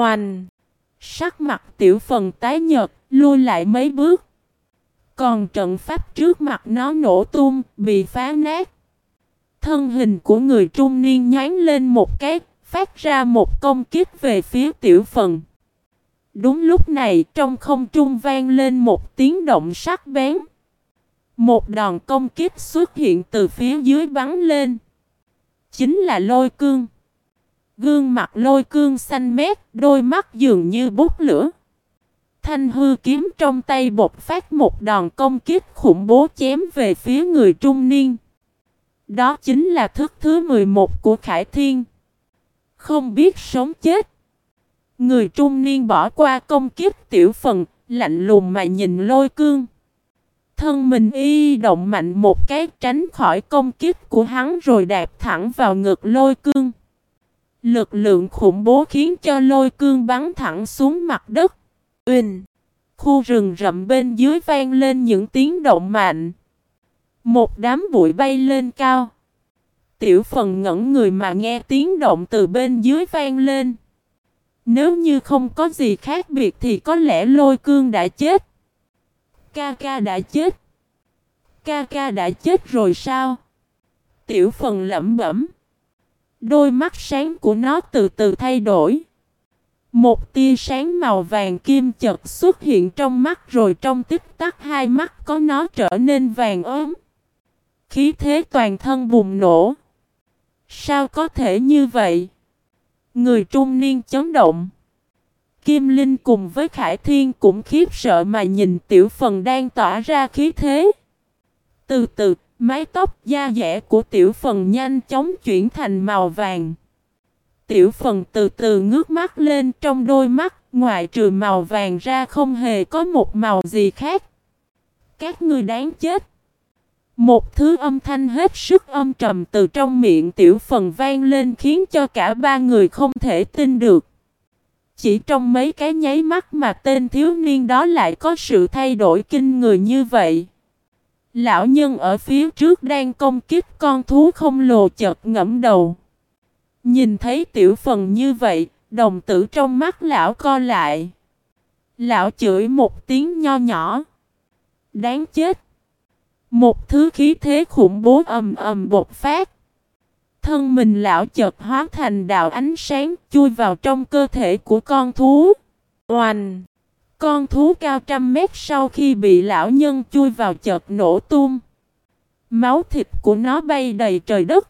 Oanh! Sắc mặt tiểu phần tái nhợt, lui lại mấy bước. Còn trận pháp trước mặt nó nổ tung, bị phá nát. Thân hình của người trung niên nhánh lên một cái, phát ra một công kích về phía tiểu phần. Đúng lúc này trong không trung vang lên một tiếng động sắc bén. Một đòn công kích xuất hiện từ phía dưới bắn lên. Chính là lôi cương. Gương mặt lôi cương xanh mét, đôi mắt dường như bút lửa. Thanh hư kiếm trong tay bột phát một đòn công kích khủng bố chém về phía người trung niên. Đó chính là thức thứ 11 của Khải Thiên. Không biết sống chết. Người trung niên bỏ qua công kiếp tiểu phần, lạnh lùng mà nhìn lôi cương. Thân mình y động mạnh một cái tránh khỏi công kiếp của hắn rồi đạp thẳng vào ngực lôi cương. Lực lượng khủng bố khiến cho lôi cương bắn thẳng xuống mặt đất. Uỳnh! Khu rừng rậm bên dưới vang lên những tiếng động mạnh. Một đám bụi bay lên cao. Tiểu phần ngẩn người mà nghe tiếng động từ bên dưới vang lên. Nếu như không có gì khác biệt thì có lẽ lôi cương đã chết. Ca ca đã chết. Ca ca đã chết rồi sao? Tiểu phần lẩm bẩm. Đôi mắt sáng của nó từ từ thay đổi. Một tia sáng màu vàng kim chật xuất hiện trong mắt rồi trong tích tắc hai mắt có nó trở nên vàng ốm. Khí thế toàn thân bùng nổ. Sao có thể như vậy? Người trung niên chấn động. Kim Linh cùng với Khải Thiên cũng khiếp sợ mà nhìn tiểu phần đang tỏa ra khí thế. Từ từ, mái tóc da dẻ của tiểu phần nhanh chóng chuyển thành màu vàng. Tiểu phần từ từ ngước mắt lên trong đôi mắt, ngoại trừ màu vàng ra không hề có một màu gì khác. Các người đáng chết. Một thứ âm thanh hết sức âm trầm từ trong miệng tiểu phần vang lên khiến cho cả ba người không thể tin được. Chỉ trong mấy cái nháy mắt mà tên thiếu niên đó lại có sự thay đổi kinh người như vậy. Lão nhân ở phía trước đang công kích con thú không lồ chợt ngẫm đầu. Nhìn thấy tiểu phần như vậy, đồng tử trong mắt lão co lại. Lão chửi một tiếng nho nhỏ. Đáng chết. Một thứ khí thế khủng bố ầm ầm bột phát. Thân mình lão chợt hóa thành đạo ánh sáng chui vào trong cơ thể của con thú. Oanh! Con thú cao trăm mét sau khi bị lão nhân chui vào chợt nổ tung. Máu thịt của nó bay đầy trời đất.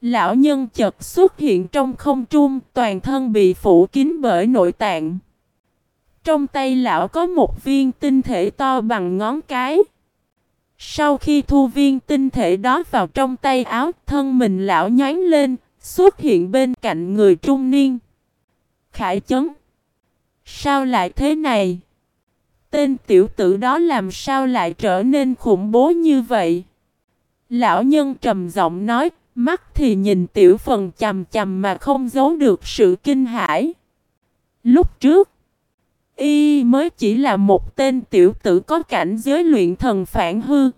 Lão nhân chợt xuất hiện trong không trung, toàn thân bị phủ kín bởi nội tạng. Trong tay lão có một viên tinh thể to bằng ngón cái. Sau khi thu viên tinh thể đó vào trong tay áo, thân mình lão nhánh lên, xuất hiện bên cạnh người trung niên. Khải chấn. Sao lại thế này? Tên tiểu tử đó làm sao lại trở nên khủng bố như vậy? Lão nhân trầm giọng nói, mắt thì nhìn tiểu phần chầm chầm mà không giấu được sự kinh hãi. Lúc trước, y mới chỉ là một tên tiểu tử có cảnh giới luyện thần phản hư.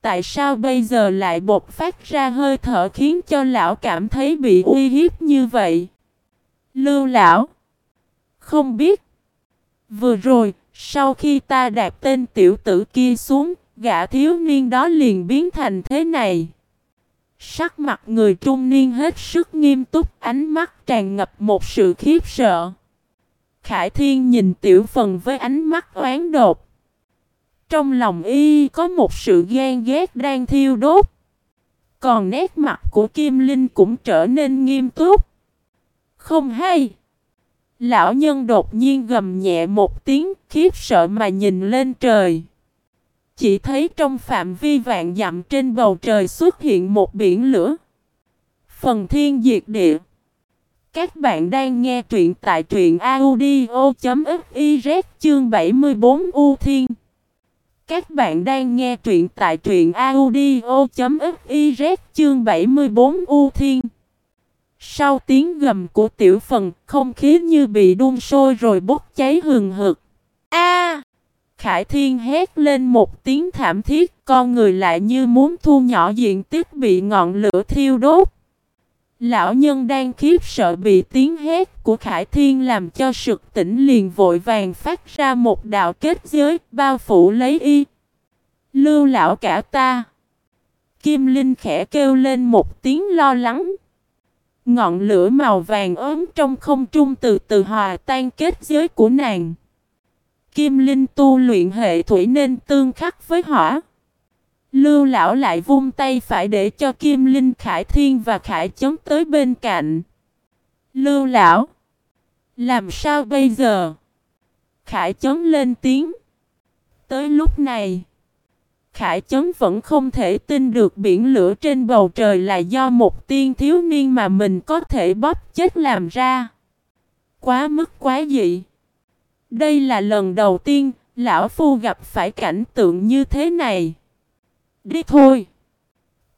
Tại sao bây giờ lại bột phát ra hơi thở khiến cho lão cảm thấy bị uy hiếp như vậy? Lưu lão không biết Vừa rồi, sau khi ta đạp tên tiểu tử kia xuống, gã thiếu niên đó liền biến thành thế này. Sắc mặt người trung niên hết sức nghiêm túc, ánh mắt tràn ngập một sự khiếp sợ. Khải Thiên nhìn tiểu phần với ánh mắt oán đột. Trong lòng y có một sự ghen ghét đang thiêu đốt. Còn nét mặt của Kim Linh cũng trở nên nghiêm túc. Không hay. Lão nhân đột nhiên gầm nhẹ một tiếng, khiếp sợ mà nhìn lên trời. Chỉ thấy trong phạm vi vạn dặm trên bầu trời xuất hiện một biển lửa. Phần thiên diệt địa. Các bạn đang nghe truyện tại truyện audio.fiz chương 74 U Thiên. Các bạn đang nghe truyện tại truyện audio.fiz chương 74 U Thiên. Sau tiếng gầm của tiểu phần, không khí như bị đun sôi rồi bốc cháy hừng hực. A! Khải Thiên hét lên một tiếng thảm thiết, con người lại như muốn thu nhỏ diện tích bị ngọn lửa thiêu đốt. Lão nhân đang khiếp sợ bị tiếng hét của Khải Thiên làm cho sực tỉnh liền vội vàng phát ra một đạo kết giới bao phủ lấy y. Lưu lão cả ta. Kim Linh khẽ kêu lên một tiếng lo lắng. Ngọn lửa màu vàng ốm trong không trung từ từ hòa tan kết giới của nàng. Kim Linh tu luyện hệ thủy nên tương khắc với hỏa. Lưu lão lại vung tay phải để cho Kim Linh Khải Thiên và Khải Chấn tới bên cạnh. Lưu lão. Làm sao bây giờ? Khải Chấn lên tiếng. Tới lúc này. Khải Chấn vẫn không thể tin được biển lửa trên bầu trời là do một tiên thiếu niên mà mình có thể bóp chết làm ra. Quá mức quá dị. Đây là lần đầu tiên Lão Phu gặp phải cảnh tượng như thế này. Đi thôi.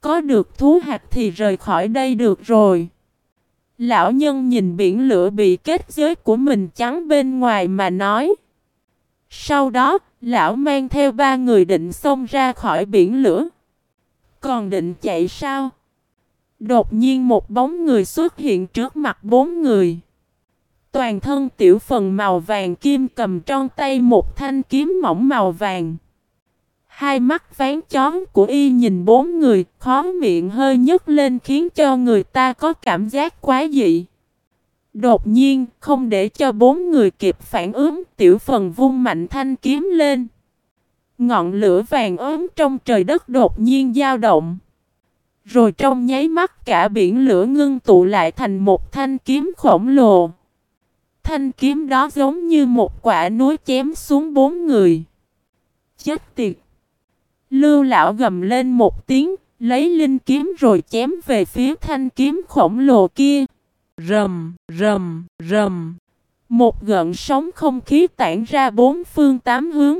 Có được thú hạt thì rời khỏi đây được rồi. Lão nhân nhìn biển lửa bị kết giới của mình trắng bên ngoài mà nói. Sau đó, lão mang theo ba người định xông ra khỏi biển lửa. Còn định chạy sao? Đột nhiên một bóng người xuất hiện trước mặt bốn người. Toàn thân tiểu phần màu vàng kim cầm trong tay một thanh kiếm mỏng màu vàng. Hai mắt ván chón của y nhìn bốn người, khó miệng hơi nhấc lên khiến cho người ta có cảm giác quá dị. Đột nhiên, không để cho bốn người kịp phản ứng, tiểu phần vung mạnh thanh kiếm lên. Ngọn lửa vàng ốm trong trời đất đột nhiên dao động. Rồi trong nháy mắt cả biển lửa ngưng tụ lại thành một thanh kiếm khổng lồ. Thanh kiếm đó giống như một quả núi chém xuống bốn người. Chết tiệt! Lưu lão gầm lên một tiếng, lấy linh kiếm rồi chém về phía thanh kiếm khổng lồ kia. Rầm, rầm, rầm. Một gợn sóng không khí tản ra bốn phương tám hướng.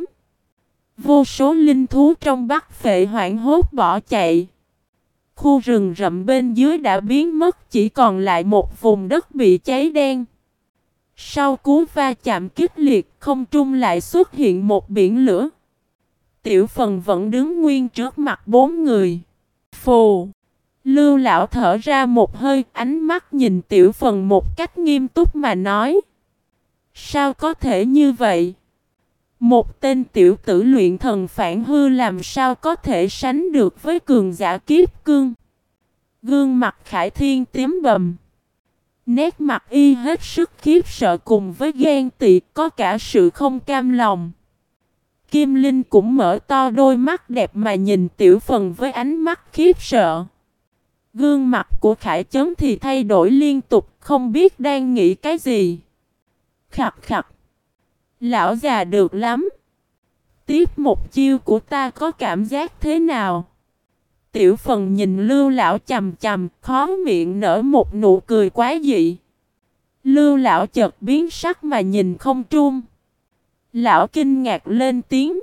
Vô số linh thú trong bắc phệ hoảng hốt bỏ chạy. Khu rừng rậm bên dưới đã biến mất chỉ còn lại một vùng đất bị cháy đen. Sau cú va chạm kích liệt không trung lại xuất hiện một biển lửa. Tiểu phần vẫn đứng nguyên trước mặt bốn người. Phù! Lưu lão thở ra một hơi, ánh mắt nhìn tiểu phần một cách nghiêm túc mà nói. Sao có thể như vậy? Một tên tiểu tử luyện thần phản hư làm sao có thể sánh được với cường giả kiếp cương? Gương mặt khải thiên tím bầm. Nét mặt y hết sức khiếp sợ cùng với ghen tị, có cả sự không cam lòng. Kim Linh cũng mở to đôi mắt đẹp mà nhìn tiểu phần với ánh mắt khiếp sợ. Gương mặt của Khải Chấn thì thay đổi liên tục, không biết đang nghĩ cái gì. Khặt khặt. Lão già được lắm. Tiếp một chiêu của ta có cảm giác thế nào? Tiểu phần nhìn lưu lão chầm chầm, khó miệng nở một nụ cười quá dị. Lưu lão chợt biến sắc mà nhìn không trung. Lão kinh ngạc lên tiếng.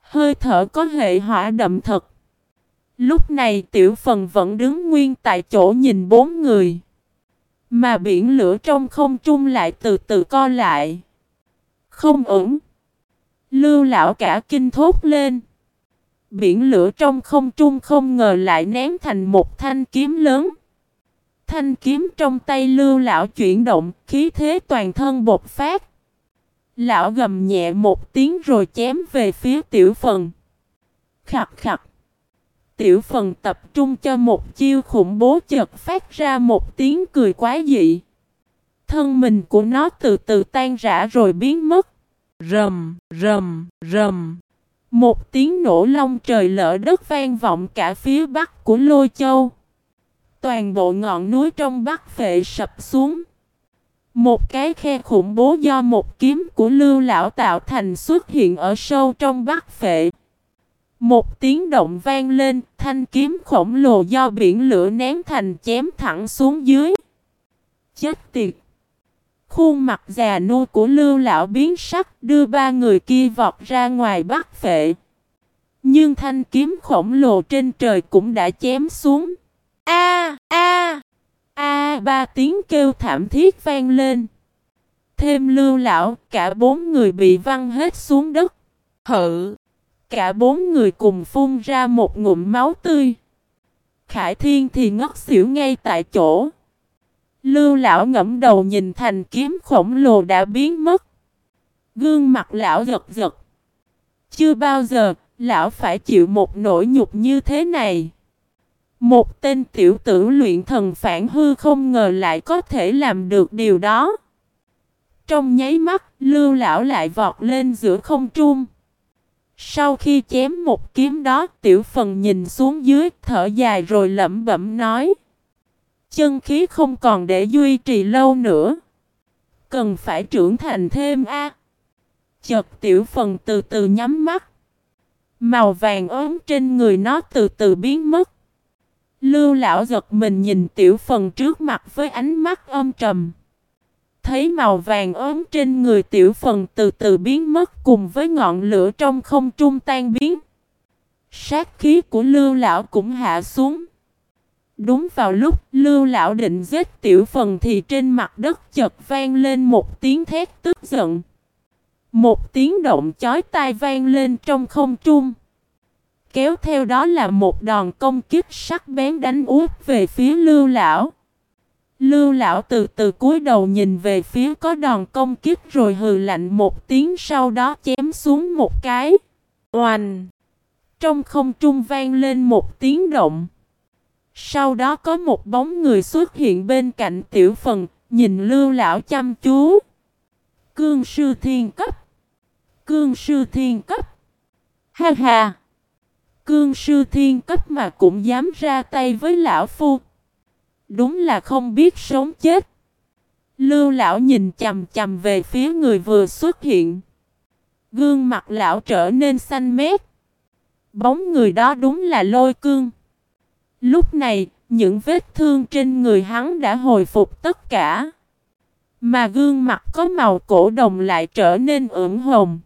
Hơi thở có hệ hỏa đậm thật. Lúc này tiểu phần vẫn đứng nguyên tại chỗ nhìn bốn người. Mà biển lửa trong không trung lại từ từ co lại. Không ổn. Lưu lão cả kinh thốt lên. Biển lửa trong không trung không ngờ lại ném thành một thanh kiếm lớn. Thanh kiếm trong tay lưu lão chuyển động, khí thế toàn thân bột phát. Lão gầm nhẹ một tiếng rồi chém về phía tiểu phần. Khặt khặt. Tiểu phần tập trung cho một chiêu khủng bố chợt phát ra một tiếng cười quá dị. Thân mình của nó từ từ tan rã rồi biến mất. Rầm, rầm, rầm. Một tiếng nổ long trời lỡ đất vang vọng cả phía bắc của Lôi Châu. Toàn bộ ngọn núi trong bắc phệ sập xuống. Một cái khe khủng bố do một kiếm của lưu lão tạo thành xuất hiện ở sâu trong bắc phệ. Một tiếng động vang lên, thanh kiếm khổng lồ do biển lửa nén thành chém thẳng xuống dưới. Chết tiệt! Khuôn mặt già nua của lưu lão biến sắc đưa ba người kia vọt ra ngoài bắt phệ. Nhưng thanh kiếm khổng lồ trên trời cũng đã chém xuống. A a a ba tiếng kêu thảm thiết vang lên. Thêm lưu lão, cả bốn người bị văng hết xuống đất. Hự! Cả bốn người cùng phun ra một ngụm máu tươi. Khải Thiên thì ngất xỉu ngay tại chỗ. Lưu lão ngẫm đầu nhìn thành kiếm khổng lồ đã biến mất. Gương mặt lão giật giật. Chưa bao giờ, lão phải chịu một nỗi nhục như thế này. Một tên tiểu tử luyện thần phản hư không ngờ lại có thể làm được điều đó. Trong nháy mắt, lưu lão lại vọt lên giữa không trung. Sau khi chém một kiếm đó, tiểu phần nhìn xuống dưới, thở dài rồi lẩm bẩm nói. Chân khí không còn để duy trì lâu nữa. Cần phải trưởng thành thêm a. Chợt tiểu phần từ từ nhắm mắt. Màu vàng ốm trên người nó từ từ biến mất. Lưu lão giật mình nhìn tiểu phần trước mặt với ánh mắt âm trầm. Thấy màu vàng ốm trên người tiểu phần từ từ biến mất cùng với ngọn lửa trong không trung tan biến. Sát khí của lưu lão cũng hạ xuống. Đúng vào lúc lưu lão định giết tiểu phần thì trên mặt đất chợt vang lên một tiếng thét tức giận. Một tiếng động chói tai vang lên trong không trung. Kéo theo đó là một đòn công kích sắc bén đánh úp về phía lưu lão. Lưu lão từ từ cúi đầu nhìn về phía có đòn công kích rồi hừ lạnh một tiếng sau đó chém xuống một cái. Oanh! Trong không trung vang lên một tiếng động. Sau đó có một bóng người xuất hiện bên cạnh tiểu phần, nhìn lưu lão chăm chú. Cương sư thiên cấp. Cương sư thiên cấp. Ha ha! Cương sư thiên cấp mà cũng dám ra tay với lão phu. Đúng là không biết sống chết. Lưu lão nhìn chầm chầm về phía người vừa xuất hiện. Gương mặt lão trở nên xanh mét. Bóng người đó đúng là lôi cương. Lúc này, những vết thương trên người hắn đã hồi phục tất cả. Mà gương mặt có màu cổ đồng lại trở nên ửng hồng.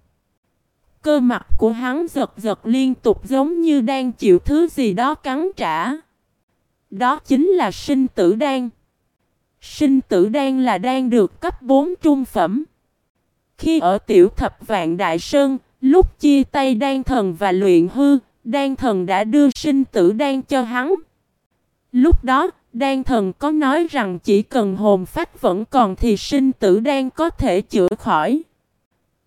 Cơ mặt của hắn giật giật liên tục giống như đang chịu thứ gì đó cắn trả. Đó chính là sinh tử đan. Sinh tử đan là đan được cấp 4 trung phẩm. Khi ở tiểu thập vạn đại sơn, lúc chia tay đan thần và luyện hư, đan thần đã đưa sinh tử đan cho hắn. Lúc đó, đan thần có nói rằng chỉ cần hồn phách vẫn còn thì sinh tử đan có thể chữa khỏi.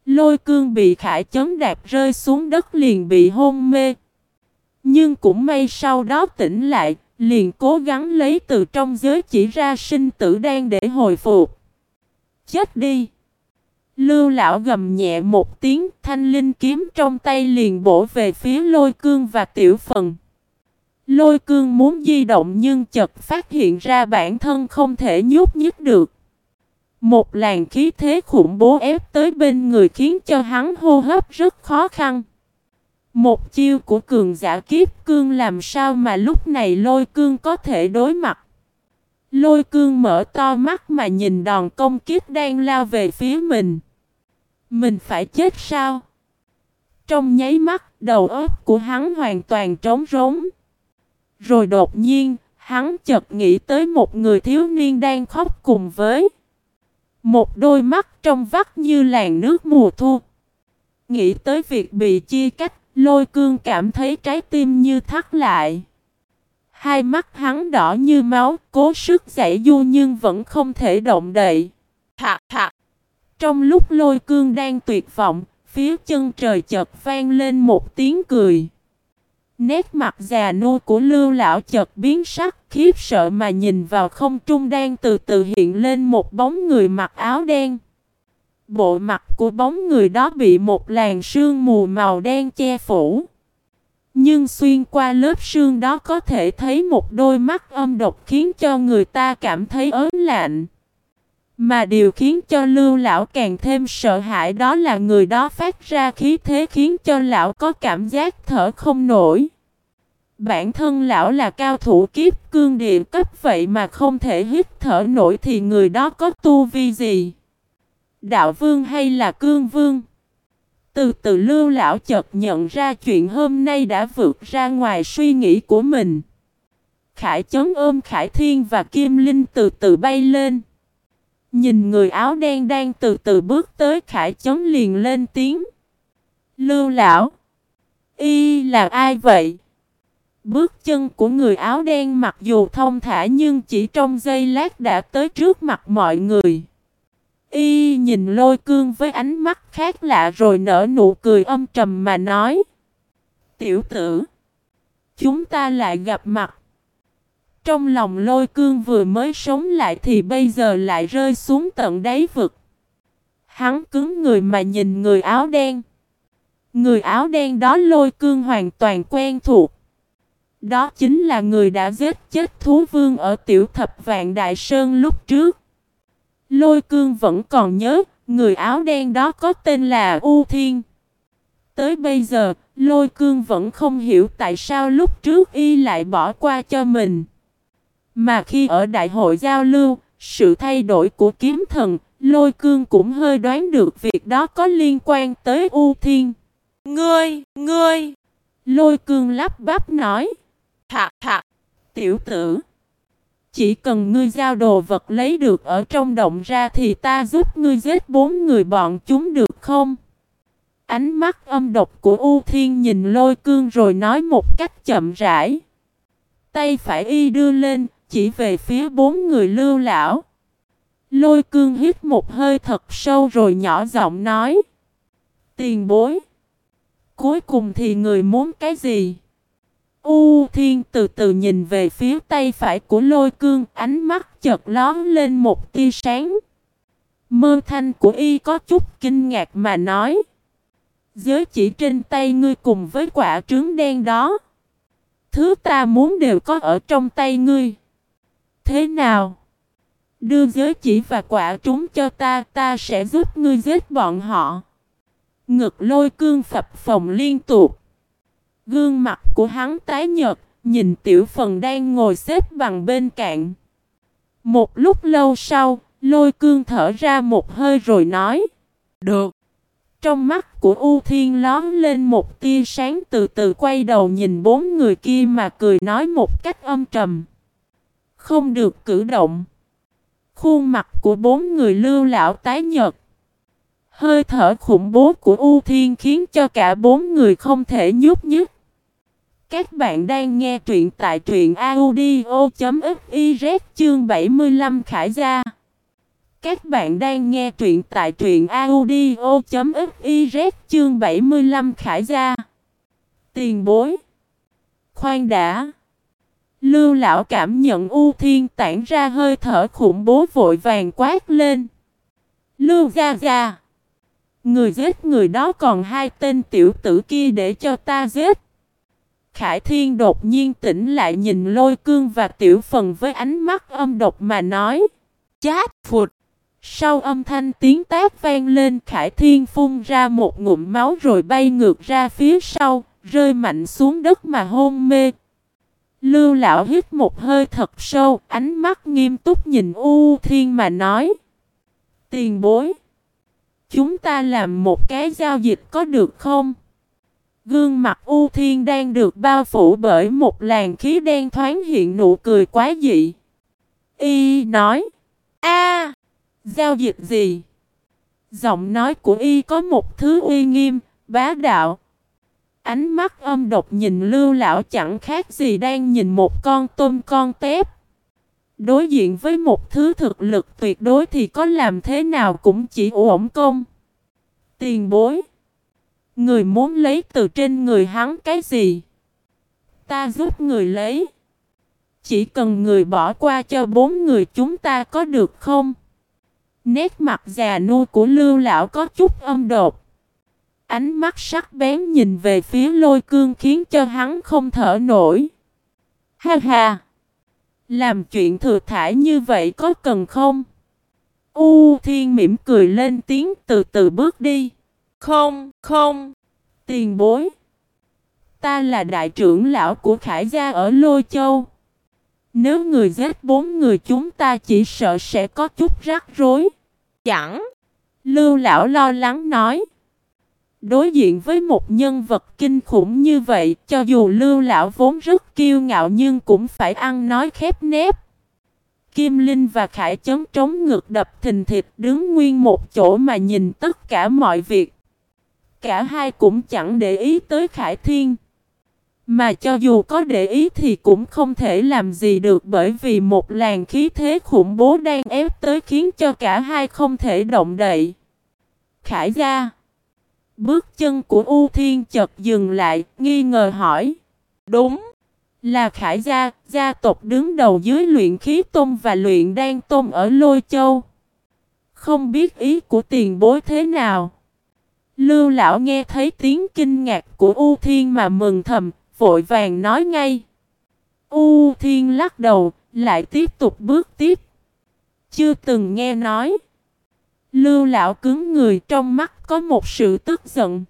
Lôi cương bị khải chấn đạp rơi xuống đất liền bị hôn mê. Nhưng cũng may sau đó tỉnh lại, liền cố gắng lấy từ trong giới chỉ ra sinh tử đan để hồi phục. Chết đi! Lưu lão gầm nhẹ một tiếng, thanh linh kiếm trong tay liền bổ về phía lôi cương và tiểu phần. Lôi cương muốn di động nhưng chợt phát hiện ra bản thân không thể nhúc nhích được. Một làn khí thế khủng bố ép tới bên người khiến cho hắn hô hấp rất khó khăn. Một chiêu của cường giả kiếp cương làm sao mà lúc này lôi cương có thể đối mặt. Lôi cương mở to mắt mà nhìn đòn công kiếp đang lao về phía mình. Mình phải chết sao? Trong nháy mắt, đầu óc của hắn hoàn toàn trống rỗng. Rồi đột nhiên, hắn chợt nghĩ tới một người thiếu niên đang khóc cùng với. Một đôi mắt trong vắt như làn nước mùa thu. Nghĩ tới việc bị chia cách, lôi cương cảm thấy trái tim như thắt lại. Hai mắt hắn đỏ như máu, cố sức giải du nhưng vẫn không thể động đậy. Thạc thạc. Trong lúc lôi cương đang tuyệt vọng, phía chân trời chợt vang lên một tiếng cười. Nét mặt già nua của lưu lão chợt biến sắc, khiếp sợ mà nhìn vào không trung đang từ từ hiện lên một bóng người mặc áo đen. Bộ mặt của bóng người đó bị một làn sương mù màu đen che phủ. Nhưng xuyên qua lớp sương đó có thể thấy một đôi mắt âm độc khiến cho người ta cảm thấy ớn lạnh. Mà điều khiến cho lưu lão càng thêm sợ hãi đó là người đó phát ra khí thế khiến cho lão có cảm giác thở không nổi. Bản thân lão là cao thủ kiếp cương địa cấp vậy mà không thể hít thở nổi thì người đó có tu vi gì? Đạo vương hay là cương vương? Từ từ lưu lão chợt nhận ra chuyện hôm nay đã vượt ra ngoài suy nghĩ của mình. Khải chấn ôm Khải Thiên và Kim Linh từ từ bay lên. Nhìn người áo đen đang từ từ bước tới, Khải chấn liền lên tiếng. Lưu lão. Y là ai vậy? Bước chân của người áo đen mặc dù thông thả nhưng chỉ trong giây lát đã tới trước mặt mọi người. Y nhìn lôi cương với ánh mắt khác lạ rồi nở nụ cười âm trầm mà nói. Tiểu tử, chúng ta lại gặp mặt. Trong lòng lôi cương vừa mới sống lại thì bây giờ lại rơi xuống tận đáy vực. Hắn cứng người mà nhìn người áo đen. Người áo đen đó lôi cương hoàn toàn quen thuộc. Đó chính là người đã giết chết thú vương ở tiểu thập vạn đại sơn lúc trước. Lôi cương vẫn còn nhớ, người áo đen đó có tên là U Thiên. Tới bây giờ, lôi cương vẫn không hiểu tại sao lúc trước y lại bỏ qua cho mình. Mà khi ở đại hội giao lưu, sự thay đổi của kiếm thần, lôi cương cũng hơi đoán được việc đó có liên quan tới U Thiên. Ngươi, ngươi! Lôi cương lắp bắp nói. Thạc, thạc! Tiểu tử! Chỉ cần ngươi giao đồ vật lấy được ở trong động ra thì ta giúp ngươi giết bốn người bọn chúng được không? Ánh mắt âm độc của U Thiên nhìn lôi cương rồi nói một cách chậm rãi. Tay phải y đưa lên, chỉ về phía bốn người lưu lão. Lôi cương hít một hơi thật sâu rồi nhỏ giọng nói. Tiền bối. Cuối cùng thì người muốn cái gì? U Thiên từ từ nhìn về phía tay phải của lôi cương, ánh mắt chợt lón lên một tia sáng. Mơ thanh của y có chút kinh ngạc mà nói. Giới chỉ trên tay ngươi cùng với quả trứng đen đó. Thứ ta muốn đều có ở trong tay ngươi. Thế nào? Đưa giới chỉ và quả trúng cho ta, ta sẽ giúp ngươi giết bọn họ. Ngực lôi cương phập phòng liên tục. Gương mặt của hắn tái nhợt, nhìn tiểu phần đang ngồi xếp bằng bên cạnh. Một lúc lâu sau, lôi cương thở ra một hơi rồi nói. Được. Trong mắt của U Thiên lón lên một tia sáng từ từ quay đầu nhìn bốn người kia mà cười nói một cách âm trầm. Không được cử động. Khuôn mặt của bốn người lưu lão tái nhợt. Hơi thở khủng bố của U Thiên khiến cho cả bốn người không thể nhúc nhích. Các bạn đang nghe truyện tại truyện audio.fiz chương 75 Khải Gia. Các bạn đang nghe truyện tại truyện audio.fiz chương 75 Khải Gia. Tiền bối. Khoan đã. Lưu lão cảm nhận U Thiên tản ra hơi thở khủng bố vội vàng quát lên. Lưu Gia Gia. Người giết người đó còn hai tên tiểu tử kia để cho ta giết. Khải Thiên đột nhiên tỉnh lại nhìn lôi cương và tiểu phần với ánh mắt âm độc mà nói. Chát phụt. Sau âm thanh tiếng tác vang lên Khải Thiên phun ra một ngụm máu rồi bay ngược ra phía sau, rơi mạnh xuống đất mà hôn mê. Lưu lão hít một hơi thật sâu, ánh mắt nghiêm túc nhìn U Thiên mà nói. Tiền bối. Chúng ta làm một cái giao dịch có được không? Gương mặt U Thiên đang được bao phủ bởi một làn khí đen thoáng hiện nụ cười quá dị. Y nói. a Giao dịch gì? Giọng nói của Y có một thứ uy nghiêm, bá đạo. Ánh mắt âm độc nhìn lưu lão chẳng khác gì đang nhìn một con tôm con tép. Đối diện với một thứ thực lực tuyệt đối thì có làm thế nào cũng chỉ ổn công. Tiền bối. Người muốn lấy từ trên người hắn cái gì? Ta giúp người lấy. Chỉ cần người bỏ qua cho bốn người chúng ta có được không? Nét mặt già nua của lưu lão có chút âm đột. Ánh mắt sắc bén nhìn về phía lôi cương khiến cho hắn không thở nổi. Ha ha! Làm chuyện thừa thải như vậy có cần không? U Thiên mỉm cười lên tiếng từ từ bước đi. Không, không. Tiền bối. Ta là đại trưởng lão của Khải Gia ở Lôi Châu. Nếu người giết bốn người chúng ta chỉ sợ sẽ có chút rắc rối. Chẳng. Lưu lão lo lắng nói. Đối diện với một nhân vật kinh khủng như vậy, cho dù lưu lão vốn rất kiêu ngạo nhưng cũng phải ăn nói khép nép. Kim Linh và Khải chấn trống ngực đập thình thịt đứng nguyên một chỗ mà nhìn tất cả mọi việc. Cả hai cũng chẳng để ý tới Khải Thiên. Mà cho dù có để ý thì cũng không thể làm gì được bởi vì một làn khí thế khủng bố đang ép tới khiến cho cả hai không thể động đậy. Khải gia Bước chân của U Thiên chợt dừng lại, nghi ngờ hỏi. Đúng. Là Khải gia, gia tộc đứng đầu dưới luyện khí tôn và luyện đan tôn ở Lôi Châu. Không biết ý của tiền bối thế nào. Lưu lão nghe thấy tiếng kinh ngạc của U Thiên mà mừng thầm, vội vàng nói ngay. U Thiên lắc đầu, lại tiếp tục bước tiếp. Chưa từng nghe nói. Lưu lão cứng người trong mắt có một sự tức giận.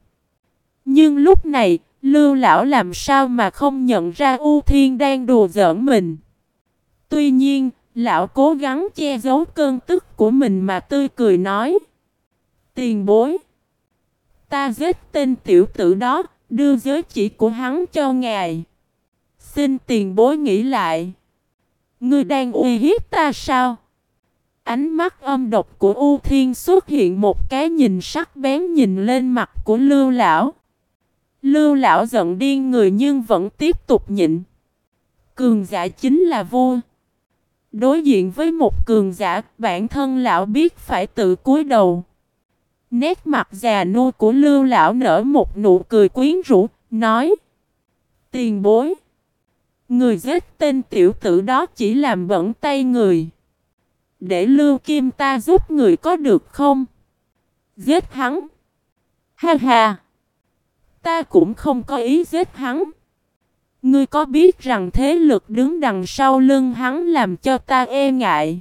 Nhưng lúc này, Lưu lão làm sao mà không nhận ra U Thiên đang đùa giỡn mình. Tuy nhiên, lão cố gắng che giấu cơn tức của mình mà tươi cười nói. Tiền bối. Ta giết tên tiểu tử đó, đưa giới chỉ của hắn cho ngài. Xin tiền bối nghĩ lại. Ngươi đang uy hiếp ta sao? Ánh mắt âm độc của U Thiên xuất hiện một cái nhìn sắc bén nhìn lên mặt của Lưu Lão. Lưu Lão giận điên người nhưng vẫn tiếp tục nhịn. Cường giả chính là vua. Đối diện với một cường giả, bản thân lão biết phải tự cúi đầu. Nét mặt già nua của lưu lão nở một nụ cười quyến rũ, nói Tiền bối Người giết tên tiểu tử đó chỉ làm bẩn tay người. Để lưu kim ta giúp người có được không? Giết hắn. Ha ha Ta cũng không có ý giết hắn. Ngươi có biết rằng thế lực đứng đằng sau lưng hắn làm cho ta e ngại?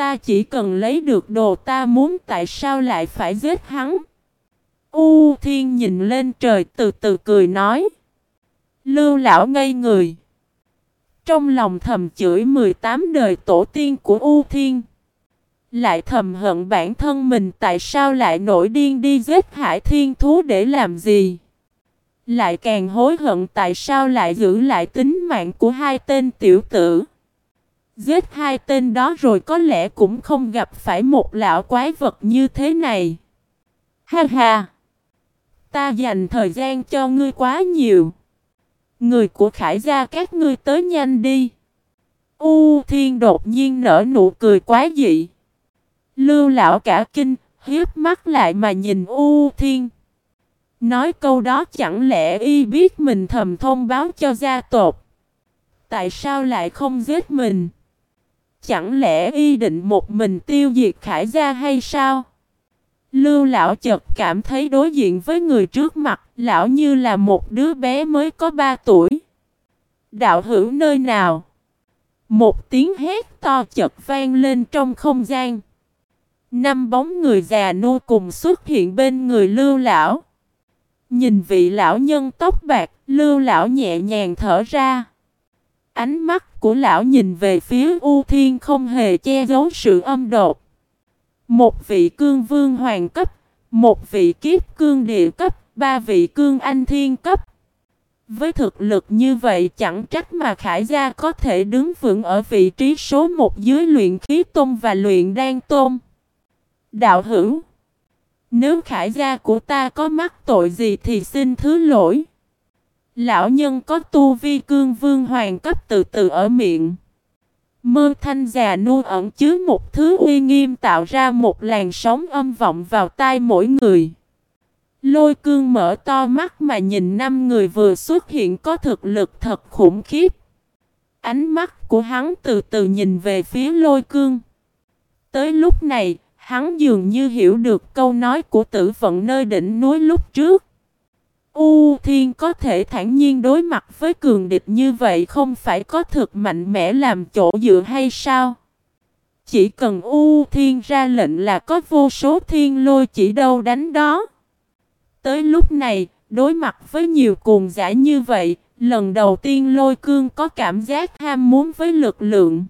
Ta chỉ cần lấy được đồ ta muốn tại sao lại phải giết hắn. U Thiên nhìn lên trời từ từ cười nói. Lưu lão ngây người. Trong lòng thầm chửi 18 đời tổ tiên của U Thiên. Lại thầm hận bản thân mình tại sao lại nổi điên đi giết hải thiên thú để làm gì. Lại càng hối hận tại sao lại giữ lại tính mạng của hai tên tiểu tử. Giết hai tên đó rồi có lẽ cũng không gặp phải một lão quái vật như thế này. Ha ha! Ta dành thời gian cho ngươi quá nhiều. Người của Khải gia các ngươi tới nhanh đi. U Thiên đột nhiên nở nụ cười quá dị. Lưu lão cả kinh, hiếp mắt lại mà nhìn U Thiên. Nói câu đó chẳng lẽ y biết mình thầm thông báo cho gia tộc. Tại sao lại không giết mình? Chẳng lẽ y định một mình tiêu diệt khải gia hay sao? Lưu lão chợt cảm thấy đối diện với người trước mặt, lão như là một đứa bé mới có ba tuổi. Đạo hữu nơi nào? Một tiếng hét to chợt vang lên trong không gian. Năm bóng người già nô cùng xuất hiện bên người lưu lão. Nhìn vị lão nhân tóc bạc, lưu lão nhẹ nhàng thở ra. Ánh mắt của lão nhìn về phía U Thiên không hề che giấu sự âm đột. Một vị cương vương hoàng cấp, một vị kiếp cương địa cấp, ba vị cương anh thiên cấp. Với thực lực như vậy chẳng trách mà Khải Gia có thể đứng vững ở vị trí số một dưới luyện khí tôn và luyện đan tôn. Đạo hữu Nếu Khải Gia của ta có mắc tội gì thì xin thứ lỗi. Lão nhân có tu vi cương vương hoàng cấp từ từ ở miệng. Mơ thanh già nuôi ẩn chứa một thứ uy nghiêm tạo ra một làn sóng âm vọng vào tai mỗi người. Lôi cương mở to mắt mà nhìn năm người vừa xuất hiện có thực lực thật khủng khiếp. Ánh mắt của hắn từ từ nhìn về phía lôi cương. Tới lúc này, hắn dường như hiểu được câu nói của tử vận nơi đỉnh núi lúc trước. U Thiên có thể thản nhiên đối mặt với cường địch như vậy không phải có thực mạnh mẽ làm chỗ dựa hay sao? Chỉ cần U Thiên ra lệnh là có vô số thiên lôi chỉ đâu đánh đó. Tới lúc này, đối mặt với nhiều cuồng giả như vậy, lần đầu tiên lôi cương có cảm giác ham muốn với lực lượng.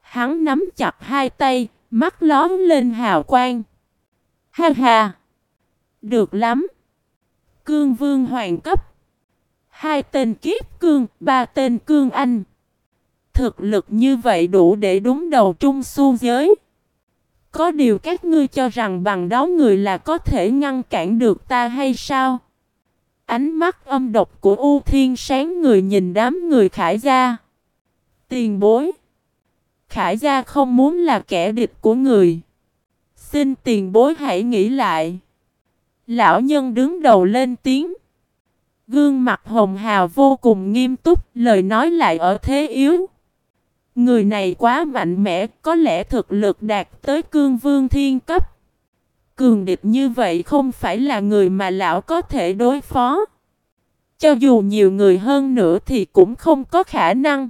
Hắn nắm chặt hai tay, mắt lóm lên hào quang. Ha ha! Được lắm! Cương vương hoàng cấp. Hai tên kiếp cương, ba tên cương anh. Thực lực như vậy đủ để đúng đầu trung su giới. Có điều các ngươi cho rằng bằng đó người là có thể ngăn cản được ta hay sao? Ánh mắt âm độc của U Thiên sáng người nhìn đám người khải gia. Tiền bối. Khải gia không muốn là kẻ địch của người. Xin tiền bối hãy nghĩ lại. Lão nhân đứng đầu lên tiếng. Gương mặt hồng hào vô cùng nghiêm túc, lời nói lại ở thế yếu. Người này quá mạnh mẽ, có lẽ thực lực đạt tới cương vương thiên cấp. Cường địch như vậy không phải là người mà lão có thể đối phó. Cho dù nhiều người hơn nữa thì cũng không có khả năng.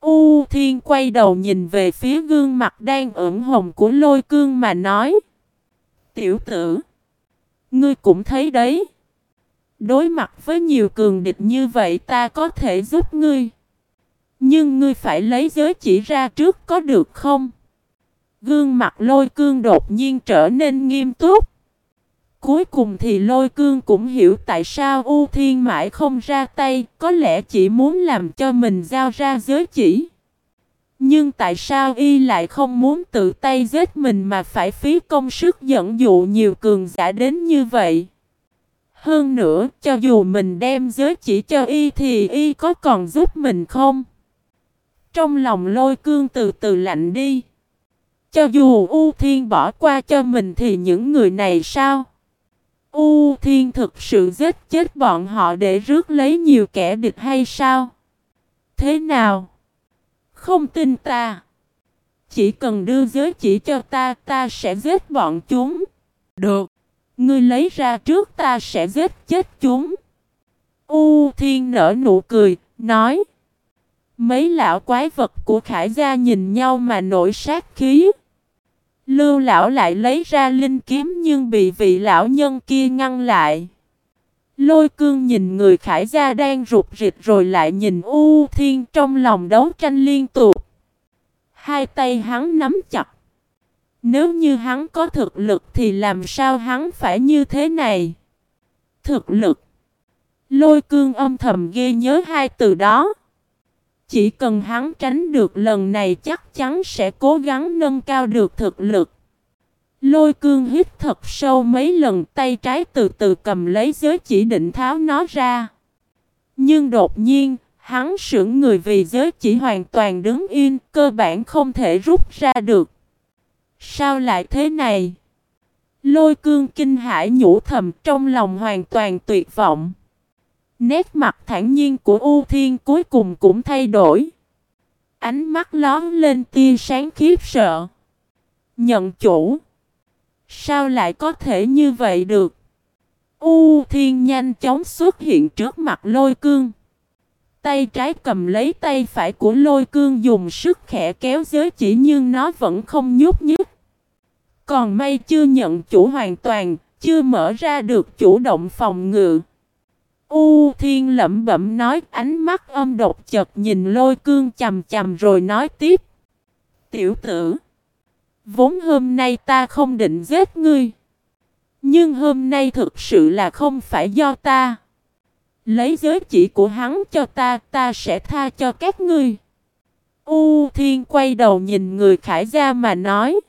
U Thiên quay đầu nhìn về phía gương mặt đang ửng hồng của lôi cương mà nói. Tiểu tử, ngươi cũng thấy đấy. Đối mặt với nhiều cường địch như vậy ta có thể giúp ngươi. Nhưng ngươi phải lấy giới chỉ ra trước có được không? Gương mặt lôi cương đột nhiên trở nên nghiêm túc. Cuối cùng thì lôi cương cũng hiểu tại sao U Thiên mãi không ra tay, có lẽ chỉ muốn làm cho mình giao ra giới chỉ. Nhưng tại sao y lại không muốn tự tay giết mình mà phải phí công sức dẫn dụ nhiều cường giả đến như vậy? Hơn nữa, cho dù mình đem giới chỉ cho y thì y có còn giúp mình không? Trong lòng lôi cương từ từ lạnh đi. Cho dù U Thiên bỏ qua cho mình thì những người này sao? U Thiên thực sự giết chết bọn họ để rước lấy nhiều kẻ địch hay sao? Thế nào? Không tin ta. Chỉ cần đưa giới chỉ cho ta, ta sẽ giết bọn chúng. Được. Ngươi lấy ra trước ta sẽ giết chết chúng. U Thiên nở nụ cười, nói. Mấy lão quái vật của Khải gia nhìn nhau mà nổi sát khí. Lưu lão lại lấy ra linh kiếm nhưng bị vị lão nhân kia ngăn lại. Lôi cương nhìn người khải gia đang rụt rịch rồi lại nhìn U Thiên trong lòng đấu tranh liên tục. Hai tay hắn nắm chặt. Nếu như hắn có thực lực thì làm sao hắn phải như thế này? Thực lực. Lôi cương âm thầm ghê nhớ hai từ đó. Chỉ cần hắn tránh được lần này chắc chắn sẽ cố gắng nâng cao được thực lực. Lôi cương hít thật sâu mấy lần tay trái từ từ cầm lấy giới chỉ định tháo nó ra. Nhưng đột nhiên, hắn sững người vì giới chỉ hoàn toàn đứng yên, cơ bản không thể rút ra được. Sao lại thế này? Lôi cương kinh hãi nhủ thầm trong lòng hoàn toàn tuyệt vọng. Nét mặt thản nhiên của U Thiên cuối cùng cũng thay đổi. Ánh mắt lón lên tia sáng khiếp sợ. Nhận chủ. Sao lại có thể như vậy được? U Thiên nhanh chóng xuất hiện trước mặt lôi cương. Tay trái cầm lấy tay phải của lôi cương dùng sức khẽ kéo giới chỉ nhưng nó vẫn không nhúc nhích. Còn may chưa nhận chủ hoàn toàn, chưa mở ra được chủ động phòng ngự. U Thiên lẩm bẩm nói ánh mắt âm độc chật nhìn lôi cương chầm chầm rồi nói tiếp. Tiểu tử, vốn hôm nay ta không định giết ngươi. Nhưng hôm nay thực sự là không phải do ta. Lấy giới chỉ của hắn cho ta, ta sẽ tha cho các ngươi. U Thiên quay đầu nhìn người khải gia mà nói.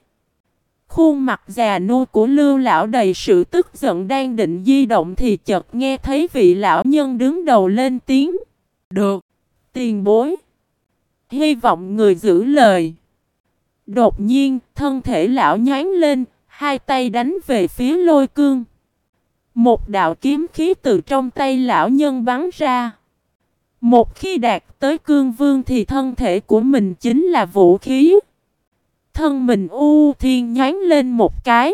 Khuôn mặt già nua của lưu lão đầy sự tức giận đang định di động thì chợt nghe thấy vị lão nhân đứng đầu lên tiếng. Được, tiền bối. Hy vọng người giữ lời. Đột nhiên, thân thể lão nhán lên, hai tay đánh về phía lôi cương. Một đạo kiếm khí từ trong tay lão nhân bắn ra. Một khi đạt tới cương vương thì thân thể của mình chính là vũ khí. Thân mình U Thiên nhoán lên một cái.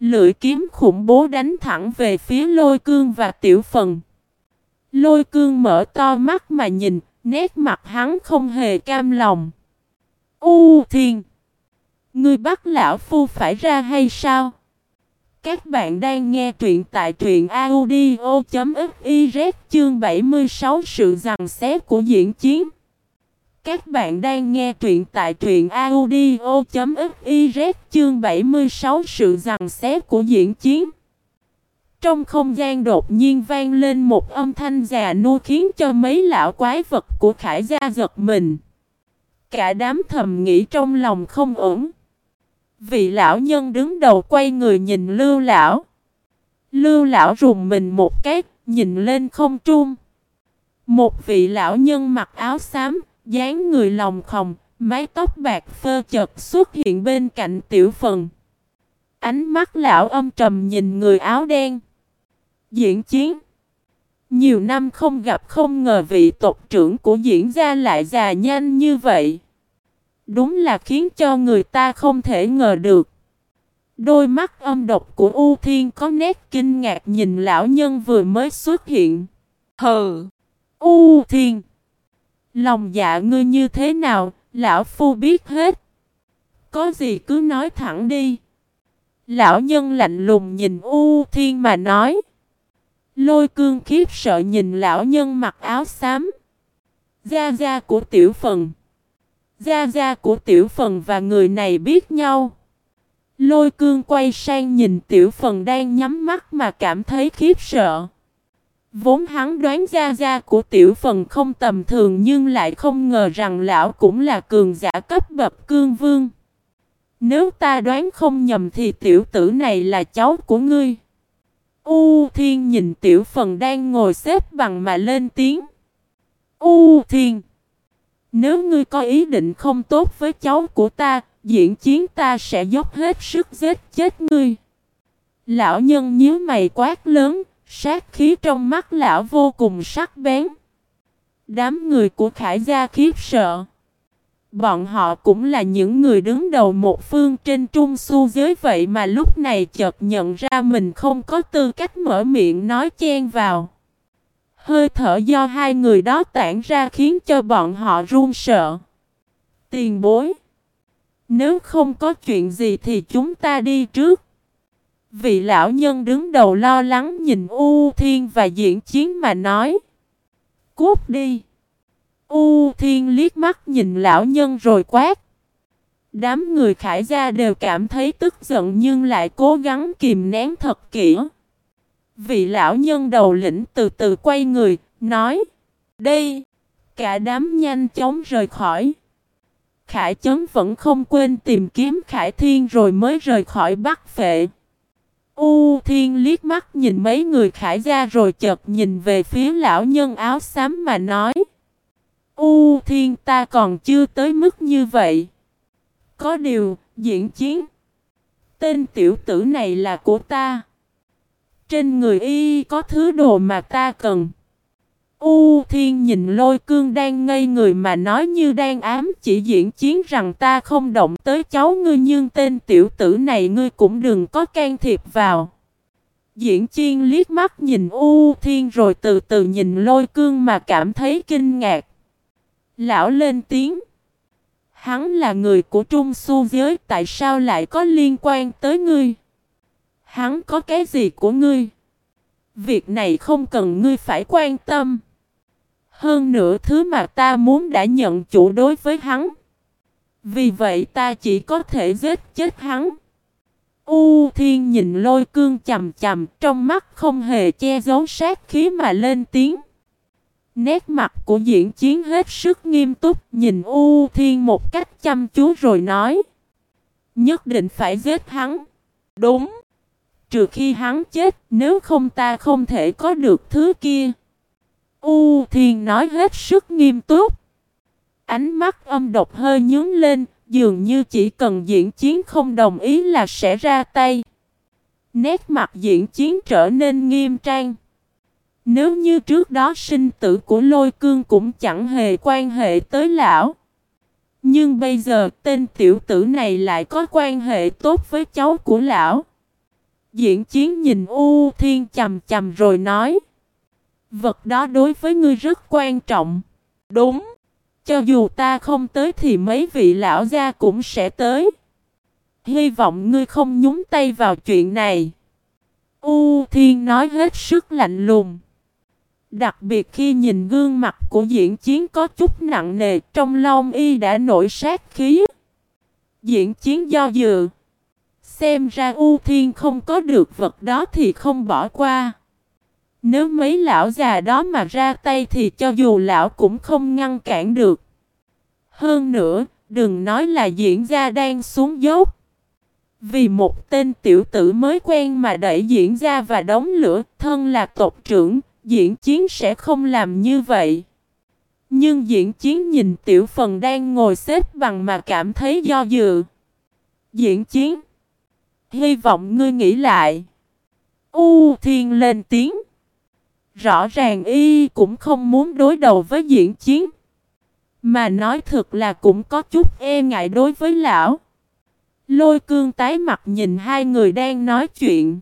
Lưỡi kiếm khủng bố đánh thẳng về phía lôi cương và tiểu phần. Lôi cương mở to mắt mà nhìn, nét mặt hắn không hề cam lòng. U Thiên! Ngươi bắt lão phu phải ra hay sao? Các bạn đang nghe truyện tại truyện audio.fiz chương 76 sự rằng xé của diễn chiến. Các bạn đang nghe truyện tại truyện audio.fiz chương 76 sự rằng xé của diễn chiến. Trong không gian đột nhiên vang lên một âm thanh già nua khiến cho mấy lão quái vật của khải gia giật mình. Cả đám thầm nghĩ trong lòng không ổn. Vị lão nhân đứng đầu quay người nhìn lưu lão. Lưu lão rùng mình một cái, nhìn lên không trung. Một vị lão nhân mặc áo xám, dáng người lòng khòng, mái tóc bạc phơ chật xuất hiện bên cạnh tiểu phần. Ánh mắt lão âm trầm nhìn người áo đen. Diễn chiến nhiều năm không gặp không ngờ vị tộc trưởng của diễn gia lại già nhanh như vậy. Đúng là khiến cho người ta không thể ngờ được. Đôi mắt âm độc của U Thiên có nét kinh ngạc nhìn lão nhân vừa mới xuất hiện. Hừ! U Thiên! Lòng dạ ngươi như thế nào, lão phu biết hết. Có gì cứ nói thẳng đi. Lão nhân lạnh lùng nhìn U Thiên mà nói. Lôi cương khiếp sợ nhìn lão nhân mặc áo xám. Gia gia của tiểu phần. Gia gia của tiểu phần và người này biết nhau. Lôi cương quay sang nhìn tiểu phần đang nhắm mắt mà cảm thấy khiếp sợ. Vốn hắn đoán gia gia của tiểu phần không tầm thường nhưng lại không ngờ rằng lão cũng là cường giả cấp bậc cương vương. Nếu ta đoán không nhầm thì tiểu tử này là cháu của ngươi. U Thiên nhìn tiểu phần đang ngồi xếp bằng mà lên tiếng. U Thiên! Nếu ngươi có ý định không tốt với cháu của ta, diễn chiến ta sẽ dốc hết sức giết chết ngươi. Lão nhân nhíu mày quát lớn, sát khí trong mắt lão vô cùng sắc bén. Đám người của Khải gia khiếp sợ. Bọn họ cũng là những người đứng đầu một phương trên trung su giới vậy mà lúc này chợt nhận ra mình không có tư cách mở miệng nói chen vào. Hơi thở do hai người đó tản ra khiến cho bọn họ run sợ. Tiền bối. Nếu không có chuyện gì thì chúng ta đi trước. Vị lão nhân đứng đầu lo lắng nhìn U Thiên và diễn chiến mà nói. Cút đi. U Thiên liếc mắt nhìn lão nhân rồi quát. Đám người khải gia đều cảm thấy tức giận nhưng lại cố gắng kìm nén thật kỹ. Vị lão nhân đầu lĩnh từ từ quay người, nói. Đây! Cả đám nhanh chóng rời khỏi. Khải chấn vẫn không quên tìm kiếm Khải Thiên rồi mới rời khỏi Bắc Phệ. U Thiên liếc mắt nhìn mấy người Khải gia rồi chợt nhìn về phía lão nhân áo xám mà nói. U Thiên ta còn chưa tới mức như vậy. Có điều, diễn chiến. Tên tiểu tử này là của ta. Trên người y có thứ đồ mà ta cần. U Thiên nhìn lôi cương đang ngây người mà nói như đang ám chỉ diễn chiến rằng ta không động tới cháu ngươi nhưng tên tiểu tử này ngươi cũng đừng có can thiệp vào. Diễn chiên liếc mắt nhìn U Thiên rồi từ từ nhìn lôi cương mà cảm thấy kinh ngạc. Lão lên tiếng. Hắn là người của Trung Su giới, tại sao lại có liên quan tới ngươi? Hắn có cái gì của ngươi? Việc này không cần ngươi phải quan tâm. Hơn nữa thứ mà ta muốn đã nhận chủ đối với hắn. Vì vậy ta chỉ có thể giết chết hắn. U Thiên nhìn lôi cương chầm chầm, trong mắt không hề che giấu sát khí mà lên tiếng. Nét mặt của diễn chiến hết sức nghiêm túc nhìn U Thiên một cách chăm chú rồi nói. Nhất định phải giết hắn. Đúng. Trừ khi hắn chết nếu không ta không thể có được thứ kia. U Thiên nói hết sức nghiêm túc. Ánh mắt âm độc hơi nhướng lên, dường như chỉ cần diễn chiến không đồng ý là sẽ ra tay. Nét mặt diễn chiến trở nên nghiêm trang. Nếu như trước đó sinh tử của lôi cương cũng chẳng hề quan hệ tới lão. Nhưng bây giờ tên tiểu tử này lại có quan hệ tốt với cháu của lão. Diễn chiến nhìn U Thiên chầm chầm rồi nói. Vật đó đối với ngươi rất quan trọng. Đúng. Cho dù ta không tới thì mấy vị lão gia cũng sẽ tới. Hy vọng ngươi không nhúng tay vào chuyện này. U Thiên nói hết sức lạnh lùng. Đặc biệt khi nhìn gương mặt của diễn chiến có chút nặng nề trong lòng y đã nổi sát khí. Diễn chiến do dự. Xem ra U Thiên không có được vật đó thì không bỏ qua. Nếu mấy lão già đó mà ra tay thì cho dù lão cũng không ngăn cản được. Hơn nữa, đừng nói là diễn gia đang xuống dốc. Vì một tên tiểu tử mới quen mà đẩy diễn gia và đóng lửa, thân là tộc trưởng, diễn chiến sẽ không làm như vậy. Nhưng diễn chiến nhìn tiểu phần đang ngồi xếp bằng mà cảm thấy do dự. Diễn chiến. Hy vọng ngươi nghĩ lại. U Thiên lên tiếng. Rõ ràng y cũng không muốn đối đầu với diễn chiến. Mà nói thật là cũng có chút e ngại đối với lão. Lôi cương tái mặt nhìn hai người đang nói chuyện.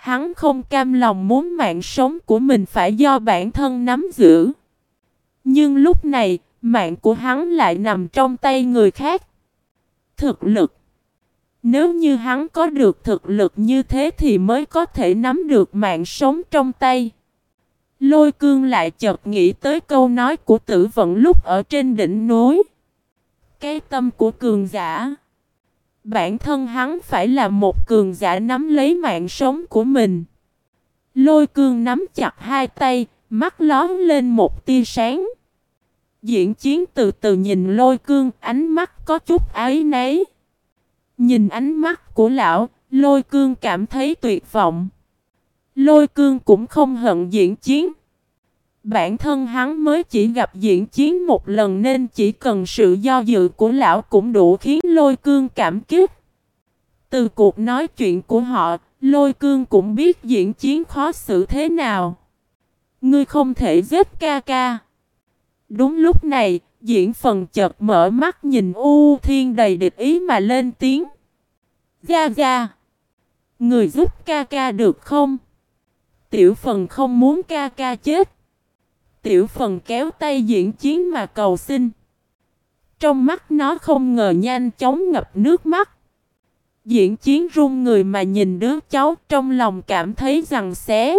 Hắn không cam lòng muốn mạng sống của mình phải do bản thân nắm giữ. Nhưng lúc này, mạng của hắn lại nằm trong tay người khác. Thực lực Nếu như hắn có được thực lực như thế thì mới có thể nắm được mạng sống trong tay. Lôi cương lại chợt nghĩ tới câu nói của tử vận lúc ở trên đỉnh núi. Cái tâm của cường giả. Bản thân hắn phải là một cường giả nắm lấy mạng sống của mình. Lôi cương nắm chặt hai tay, mắt lón lên một tia sáng. Diễn chiến từ từ nhìn lôi cương, ánh mắt có chút ái nấy. Nhìn ánh mắt của lão, lôi cương cảm thấy tuyệt vọng. Lôi cương cũng không hận diễn chiến. Bản thân hắn mới chỉ gặp diễn chiến một lần nên chỉ cần sự do dự của lão cũng đủ khiến lôi cương cảm kích. Từ cuộc nói chuyện của họ, lôi cương cũng biết diễn chiến khó xử thế nào. Ngươi không thể giết ca ca. Đúng lúc này, diễn phần chợt mở mắt nhìn U Thiên đầy địch ý mà lên tiếng. Gia Gia! Người giúp ca ca được không? Tiểu phần không muốn ca ca chết. Tiểu phần kéo tay diễn chiến mà cầu xin. Trong mắt nó không ngờ nhanh chóng ngập nước mắt. Diễn chiến run người mà nhìn đứa cháu trong lòng cảm thấy rằng xé.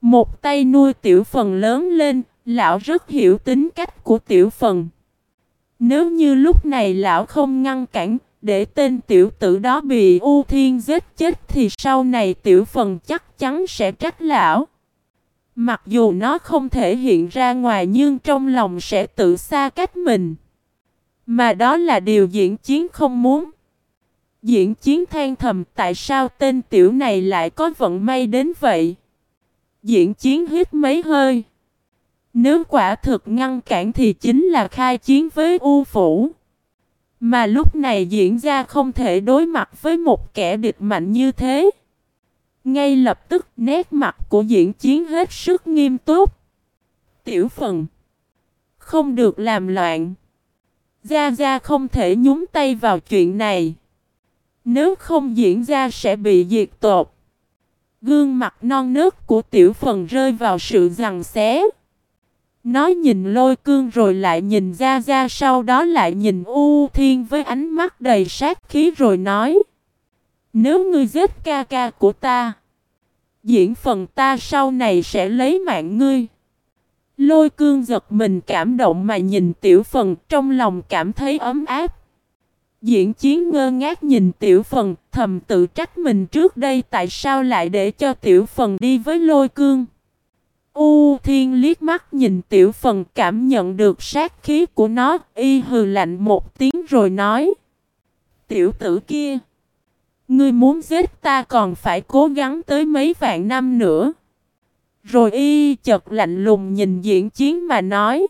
Một tay nuôi tiểu phần lớn lên, lão rất hiểu tính cách của tiểu phần. Nếu như lúc này lão không ngăn cản, để tên tiểu tử đó bị U Thiên giết chết thì sau này tiểu phần chắc chắn sẽ trách lão. Mặc dù nó không thể hiện ra ngoài nhưng trong lòng sẽ tự xa cách mình. Mà đó là điều diễn chiến không muốn. Diễn chiến than thầm, tại sao tên tiểu này lại có vận may đến vậy. Diễn chiến hít mấy hơi. Nếu quả thực ngăn cản thì chính là khai chiến với U Phủ. Mà lúc này diễn ra không thể đối mặt với một kẻ địch mạnh như thế. Ngay lập tức nét mặt của diễn chiến hết sức nghiêm túc. Tiểu phần. Không được làm loạn. Gia Gia không thể nhúng tay vào chuyện này. Nếu không diễn ra sẽ bị diệt tột. Gương mặt non nớt của tiểu phần rơi vào sự rằng xé. Nó nhìn lôi cương rồi lại nhìn Gia Gia, sau đó lại nhìn U Thiên với ánh mắt đầy sát khí rồi nói. Nếu ngươi giết ca ca của ta, diễn phần ta sau này sẽ lấy mạng ngươi. Lôi cương giật mình cảm động mà nhìn tiểu phần trong lòng cảm thấy ấm áp. Diễn chiến ngơ ngác nhìn tiểu phần, thầm tự trách mình trước đây tại sao lại để cho tiểu phần đi với lôi cương. U Thiên liếc mắt nhìn tiểu phần cảm nhận được sát khí của nó, y hừ lạnh một tiếng rồi nói. Tiểu tử kia, ngươi muốn giết ta còn phải cố gắng tới mấy vạn năm nữa. Rồi y chợt lạnh lùng nhìn diễn chiến mà nói.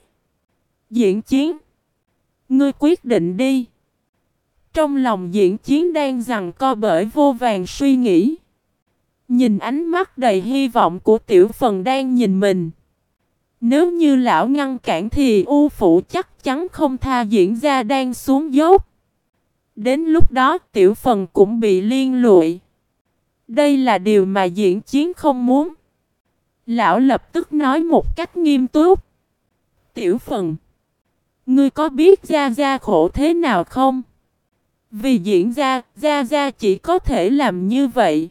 Diễn chiến, ngươi quyết định đi. Trong lòng diễn chiến đang rằng co bởi vô vàng suy nghĩ. Nhìn ánh mắt đầy hy vọng của tiểu phần đang nhìn mình. Nếu như lão ngăn cản thì U Phụ chắc chắn không tha diễn ra đang xuống dốc. Đến lúc đó tiểu phần cũng bị liên lụy. Đây là điều mà diễn chiến không muốn. Lão lập tức nói một cách nghiêm túc. Tiểu phần. Ngươi có biết Gia Gia khổ thế nào không? Vì diễn ra, Gia Gia chỉ có thể làm như vậy.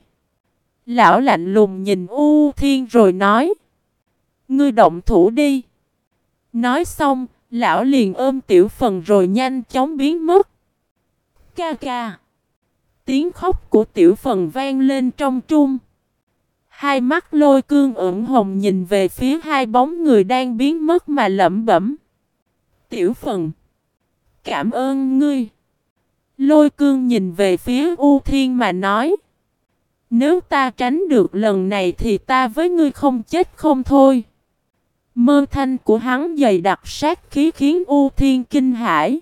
Lão lạnh lùng nhìn U Thiên rồi nói. Ngươi động thủ đi. Nói xong, lão liền ôm tiểu phần rồi nhanh chóng biến mất. Ca ca. Tiếng khóc của tiểu phần vang lên trong trung. Hai mắt lôi cương ửng hồng nhìn về phía hai bóng người đang biến mất mà lẩm bẩm. Tiểu phần. Cảm ơn ngươi. Lôi cương nhìn về phía U Thiên mà nói. Nếu ta tránh được lần này thì ta với ngươi không chết không thôi. Mơ thanh của hắn dày đặc sát khí khiến U Thiên kinh hãi.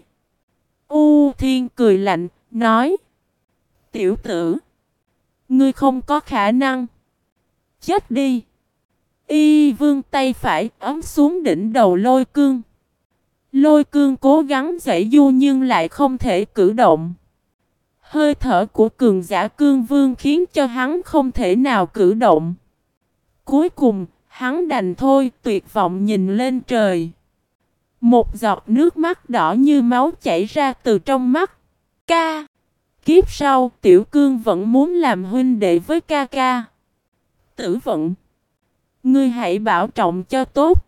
U Thiên cười lạnh, nói. Tiểu tử, ngươi không có khả năng. Chết đi. Y vương tay phải ấm xuống đỉnh đầu lôi cương. Lôi cương cố gắng giải du nhưng lại không thể cử động. Hơi thở của cường giả cương vương khiến cho hắn không thể nào cử động. Cuối cùng, hắn đành thôi tuyệt vọng nhìn lên trời. Một giọt nước mắt đỏ như máu chảy ra từ trong mắt. Ca! Kiếp sau, tiểu cương vẫn muốn làm huynh đệ với ca ca. Tử vận! Ngươi hãy bảo trọng cho tốt.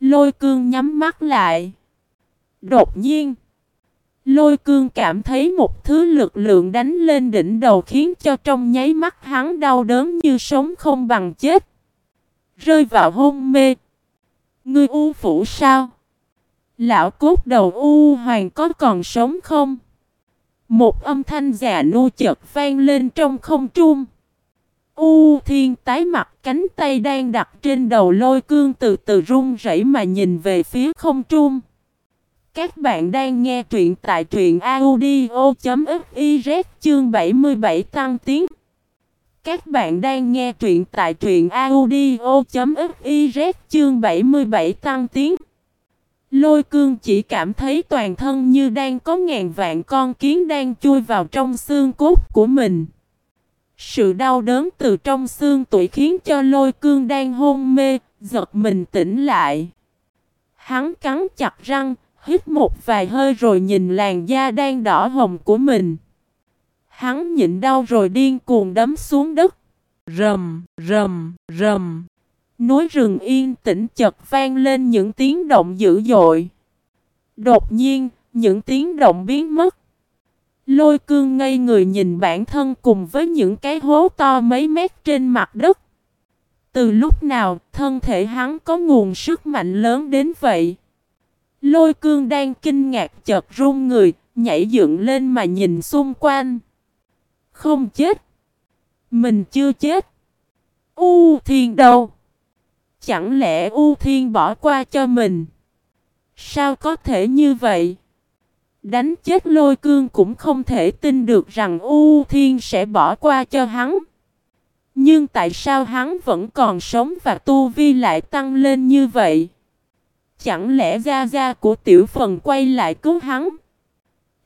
Lôi cương nhắm mắt lại. Đột nhiên! Lôi cương cảm thấy một thứ lực lượng đánh lên đỉnh đầu khiến cho trong nháy mắt hắn đau đớn như sống không bằng chết. Rơi vào hôn mê. Ngươi u phủ sao? Lão cốt đầu u hoàng có còn sống không? Một âm thanh già nô chợt vang lên trong không trung. U thiên tái mặt, cánh tay đang đặt trên đầu lôi cương từ từ run rẩy mà nhìn về phía không trung. Các bạn đang nghe truyện tại truyện audio.fiz chương 77 tăng tiếng Các bạn đang nghe truyện tại truyện audio.fiz chương 77 tăng tiếng Lôi cương chỉ cảm thấy toàn thân như đang có ngàn vạn con kiến đang chui vào trong xương cốt của mình. Sự đau đớn từ trong xương tuổi khiến cho lôi cương đang hôn mê, giật mình tỉnh lại. Hắn cắn chặt răng, hít một vài hơi rồi nhìn làn da đang đỏ hồng của mình. Hắn nhịn đau rồi điên cuồng đấm xuống đất. Rầm, rầm, rầm. Núi rừng yên tĩnh chợt vang lên những tiếng động dữ dội. Đột nhiên, những tiếng động biến mất. Lôi cương ngây người nhìn bản thân cùng với những cái hố to mấy mét trên mặt đất. Từ lúc nào, thân thể hắn có nguồn sức mạnh lớn đến vậy? Lôi cương đang kinh ngạc chợt run người, nhảy dựng lên mà nhìn xung quanh. Không chết. Mình chưa chết. U thiên đâu? Chẳng lẽ U thiên bỏ qua cho mình? Sao có thể như vậy? Đánh chết lôi cương cũng không thể tin được rằng U thiên sẽ bỏ qua cho hắn. Nhưng tại sao hắn vẫn còn sống và tu vi lại tăng lên như vậy? Chẳng lẽ gia gia của tiểu phần quay lại cứu hắn?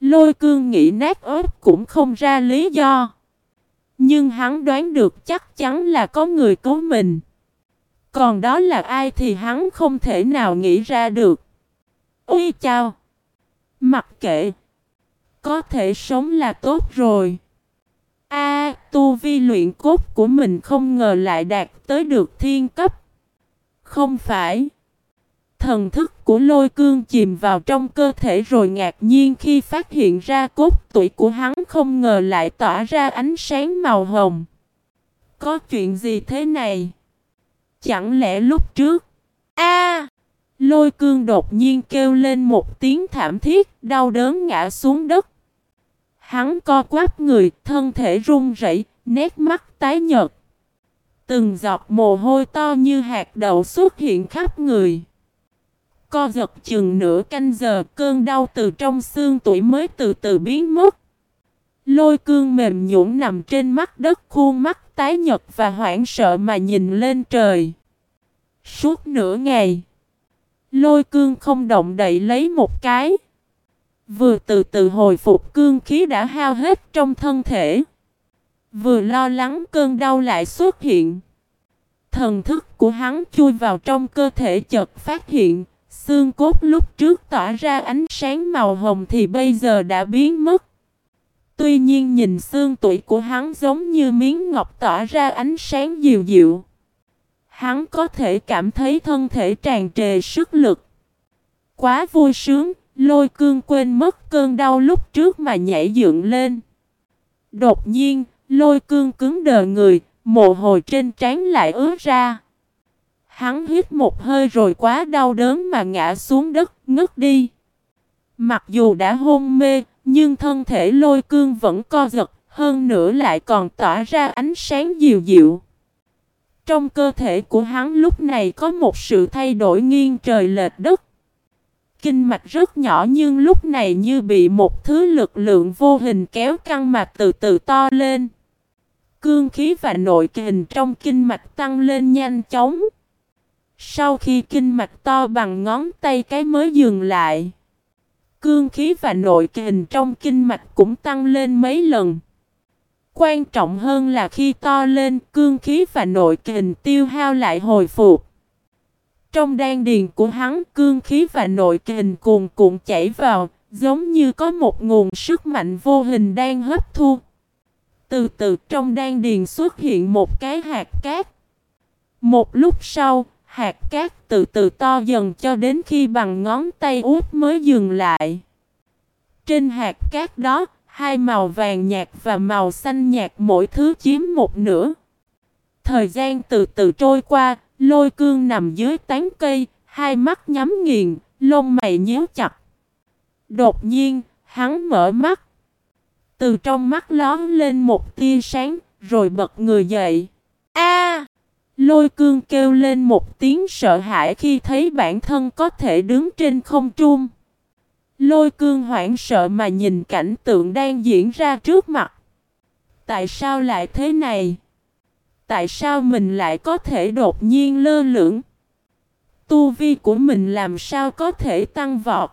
Lôi cương nghĩ nát ớt cũng không ra lý do. Nhưng hắn đoán được chắc chắn là có người cứu mình. Còn đó là ai thì hắn không thể nào nghĩ ra được. Ui chào! Mặc kệ! Có thể sống là tốt rồi. A, tu vi luyện cốt của mình không ngờ lại đạt tới được thiên cấp. Không phải. Thần thức của lôi cương chìm vào trong cơ thể rồi ngạc nhiên khi phát hiện ra cốt tuổi của hắn không ngờ lại tỏa ra ánh sáng màu hồng. Có chuyện gì thế này? Chẳng lẽ lúc trước? A! lôi cương đột nhiên kêu lên một tiếng thảm thiết, đau đớn ngã xuống đất. Hắn co quắp người, thân thể run rẩy, nét mắt tái nhợt. Từng giọt mồ hôi to như hạt đậu xuất hiện khắp người co giật chừng nửa canh giờ cơn đau từ trong xương tuổi mới từ từ biến mất. Lôi cương mềm nhũn nằm trên mắt đất khuôn mắt tái nhật và hoảng sợ mà nhìn lên trời. Suốt nửa ngày, lôi cương không động đậy lấy một cái. Vừa từ từ hồi phục cương khí đã hao hết trong thân thể. Vừa lo lắng cơn đau lại xuất hiện. Thần thức của hắn chui vào trong cơ thể chợt phát hiện Xương cốt lúc trước tỏa ra ánh sáng màu hồng thì bây giờ đã biến mất. Tuy nhiên nhìn xương tuổi của hắn giống như miếng ngọc tỏa ra ánh sáng dịu dịu. Hắn có thể cảm thấy thân thể tràn trề sức lực. Quá vui sướng, lôi cương quên mất cơn đau lúc trước mà nhảy dựng lên. Đột nhiên, lôi cương cứng đờ người, mồ hôi trên trán lại ướt ra. Hắn hít một hơi rồi quá đau đớn mà ngã xuống đất, ngất đi. Mặc dù đã hôn mê, nhưng thân thể lôi cương vẫn co giật, hơn nữa lại còn tỏa ra ánh sáng dịu dịu. Trong cơ thể của hắn lúc này có một sự thay đổi nghiêng trời lệch đất. Kinh mạch rất nhỏ nhưng lúc này như bị một thứ lực lượng vô hình kéo căng mà từ từ to lên. Cương khí và nội kình trong kinh mạch tăng lên nhanh chóng. Sau khi kinh mạch to bằng ngón tay cái mới dừng lại. Cương khí và nội kình trong kinh mạch cũng tăng lên mấy lần. Quan trọng hơn là khi to lên, cương khí và nội kình tiêu hao lại hồi phục. Trong đan điền của hắn, cương khí và nội kình cuồn cuộn chảy vào, giống như có một nguồn sức mạnh vô hình đang hấp thu. Từ từ trong đan điền xuất hiện một cái hạt cát. Một lúc sau, hạt cát từ từ to dần cho đến khi bằng ngón tay út mới dừng lại. Trên hạt cát đó, hai màu vàng nhạt và màu xanh nhạt mỗi thứ chiếm một nửa. Thời gian từ từ trôi qua, lôi cương nằm dưới tán cây, hai mắt nhắm nghiền, lông mày nhíu chặt. Đột nhiên, hắn mở mắt. Từ trong mắt lón lên một tia sáng, rồi bật người dậy. A! Lôi cương kêu lên một tiếng sợ hãi khi thấy bản thân có thể đứng trên không trung. Lôi cương hoảng sợ mà nhìn cảnh tượng đang diễn ra trước mặt. Tại sao lại thế này? Tại sao mình lại có thể đột nhiên lơ lửng? Tu vi của mình làm sao có thể tăng vọt?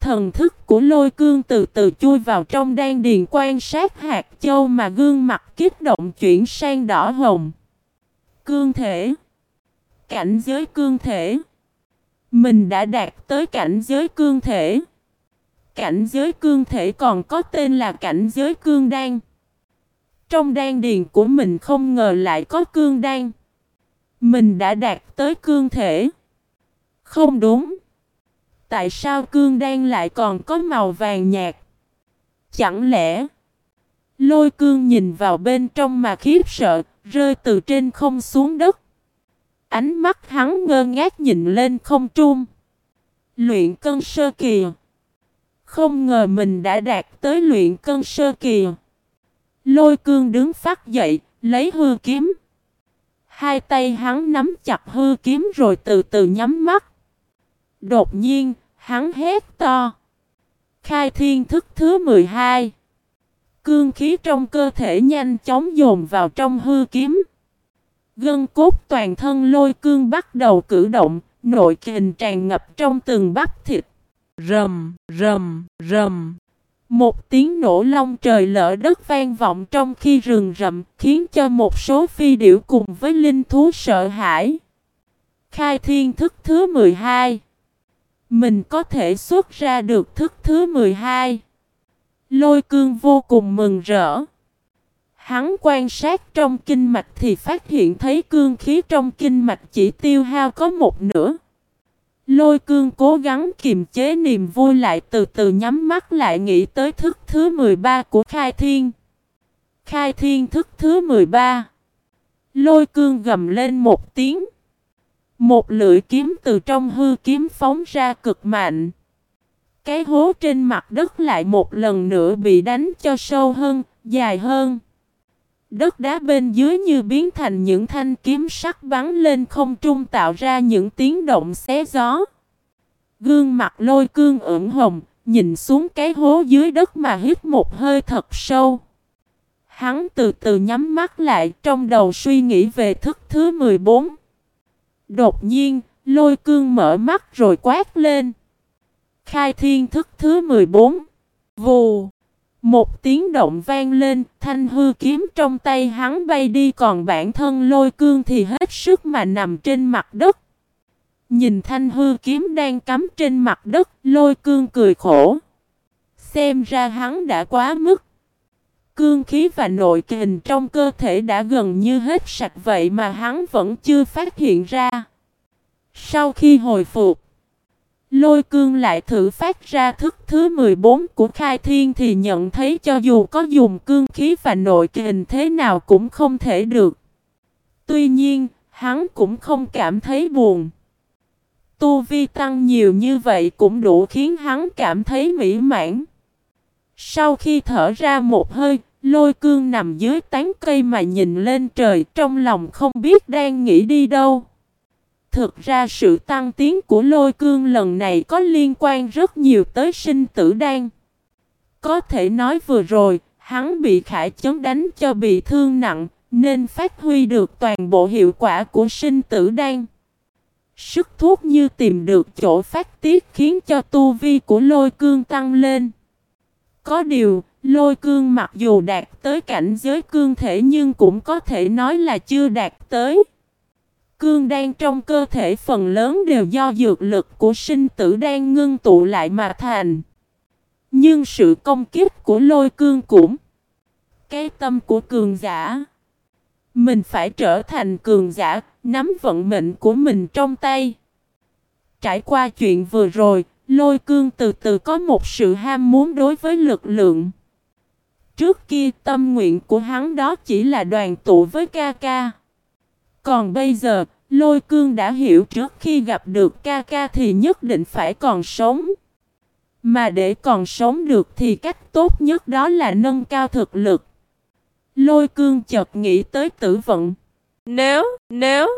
Thần thức của lôi cương từ từ chui vào trong đan điền quan sát hạt châu mà gương mặt kích động chuyển sang đỏ hồng. Cương thể. Cảnh giới cương thể. Mình đã đạt tới cảnh giới cương thể. Cảnh giới cương thể còn có tên là cảnh giới cương đan. Trong đan điền của mình không ngờ lại có cương đan. Mình đã đạt tới cương thể. Không đúng. Tại sao cương đan lại còn có màu vàng nhạt? Chẳng lẽ Lôi cương nhìn vào bên trong mà khiếp sợ, rơi từ trên không xuống đất. Ánh mắt hắn ngơ ngác nhìn lên không trung. Luyện cân sơ kỳ. Không ngờ mình đã đạt tới luyện cân sơ kỳ. Lôi cương đứng phát dậy, lấy hư kiếm. Hai tay hắn nắm chặt hư kiếm rồi từ từ nhắm mắt. Đột nhiên, hắn hét to. Khai thiên thức thứ 12. Cương khí trong cơ thể nhanh chóng dồn vào trong hư kiếm. Gân cốt toàn thân lôi cương bắt đầu cử động, nội kình tràn ngập trong từng bắp thịt. Rầm, rầm, rầm. Một tiếng nổ long trời lỡ đất vang vọng trong khi rừng rậm, khiến cho một số phi điểu cùng với linh thú sợ hãi. Khai thiên thức thứ 12 Mình có thể xuất ra được thức thứ 12 Lôi cương vô cùng mừng rỡ. Hắn quan sát trong kinh mạch thì phát hiện thấy cương khí trong kinh mạch chỉ tiêu hao có một nửa. Lôi cương cố gắng kiềm chế niềm vui lại từ từ nhắm mắt lại nghĩ tới thức thứ 13 của Khai Thiên. Khai Thiên thức thứ 13. Lôi cương gầm lên một tiếng. Một lưỡi kiếm từ trong hư kiếm phóng ra cực mạnh. Cái hố trên mặt đất lại một lần nữa bị đánh cho sâu hơn, dài hơn. Đất đá bên dưới như biến thành những thanh kiếm sắc bắn lên không trung tạo ra những tiếng động xé gió. Gương mặt lôi cương ửng hồng, nhìn xuống cái hố dưới đất mà hít một hơi thật sâu. Hắn từ từ nhắm mắt lại trong đầu suy nghĩ về thức thứ 14. Đột nhiên, lôi cương mở mắt rồi quát lên. Khai thiên thức thứ 14. Vù. Một tiếng động vang lên, thanh hư kiếm trong tay hắn bay đi còn bản thân lôi cương thì hết sức mà nằm trên mặt đất. Nhìn thanh hư kiếm đang cắm trên mặt đất, lôi cương cười khổ. Xem ra hắn đã quá mức. Cương khí và nội kình trong cơ thể đã gần như hết sạch vậy mà hắn vẫn chưa phát hiện ra. Sau khi hồi phục, Lôi cương lại thử phát ra thức thứ 14 của khai thiên thì nhận thấy cho dù có dùng cương khí và nội kình thế nào cũng không thể được. Tuy nhiên, hắn cũng không cảm thấy buồn. Tu vi tăng nhiều như vậy cũng đủ khiến hắn cảm thấy mỹ mãn. Sau khi thở ra một hơi, lôi cương nằm dưới tán cây mà nhìn lên trời trong lòng không biết đang nghĩ đi đâu. Thực ra sự tăng tiến của lôi cương lần này có liên quan rất nhiều tới sinh tử đan. Có thể nói vừa rồi, hắn bị khải chấn đánh cho bị thương nặng, nên phát huy được toàn bộ hiệu quả của sinh tử đan. Sức thuốc như tìm được chỗ phát tiết khiến cho tu vi của lôi cương tăng lên. Có điều, lôi cương mặc dù đạt tới cảnh giới cương thể nhưng cũng có thể nói là chưa đạt tới. Cương đan trong cơ thể phần lớn đều do dược lực của sinh tử đan ngưng tụ lại mà thành. Nhưng sự công kích của lôi cương cũng cái tâm của cường giả. Mình phải trở thành cường giả, nắm vận mệnh của mình trong tay. Trải qua chuyện vừa rồi, lôi cương từ từ có một sự ham muốn đối với lực lượng. Trước kia tâm nguyện của hắn đó chỉ là đoàn tụ với ca ca. Còn bây giờ, lôi cương đã hiểu trước khi gặp được ca ca thì nhất định phải còn sống. Mà để còn sống được thì cách tốt nhất đó là nâng cao thực lực. Lôi cương chợt nghĩ tới tử vận. Nếu, nếu,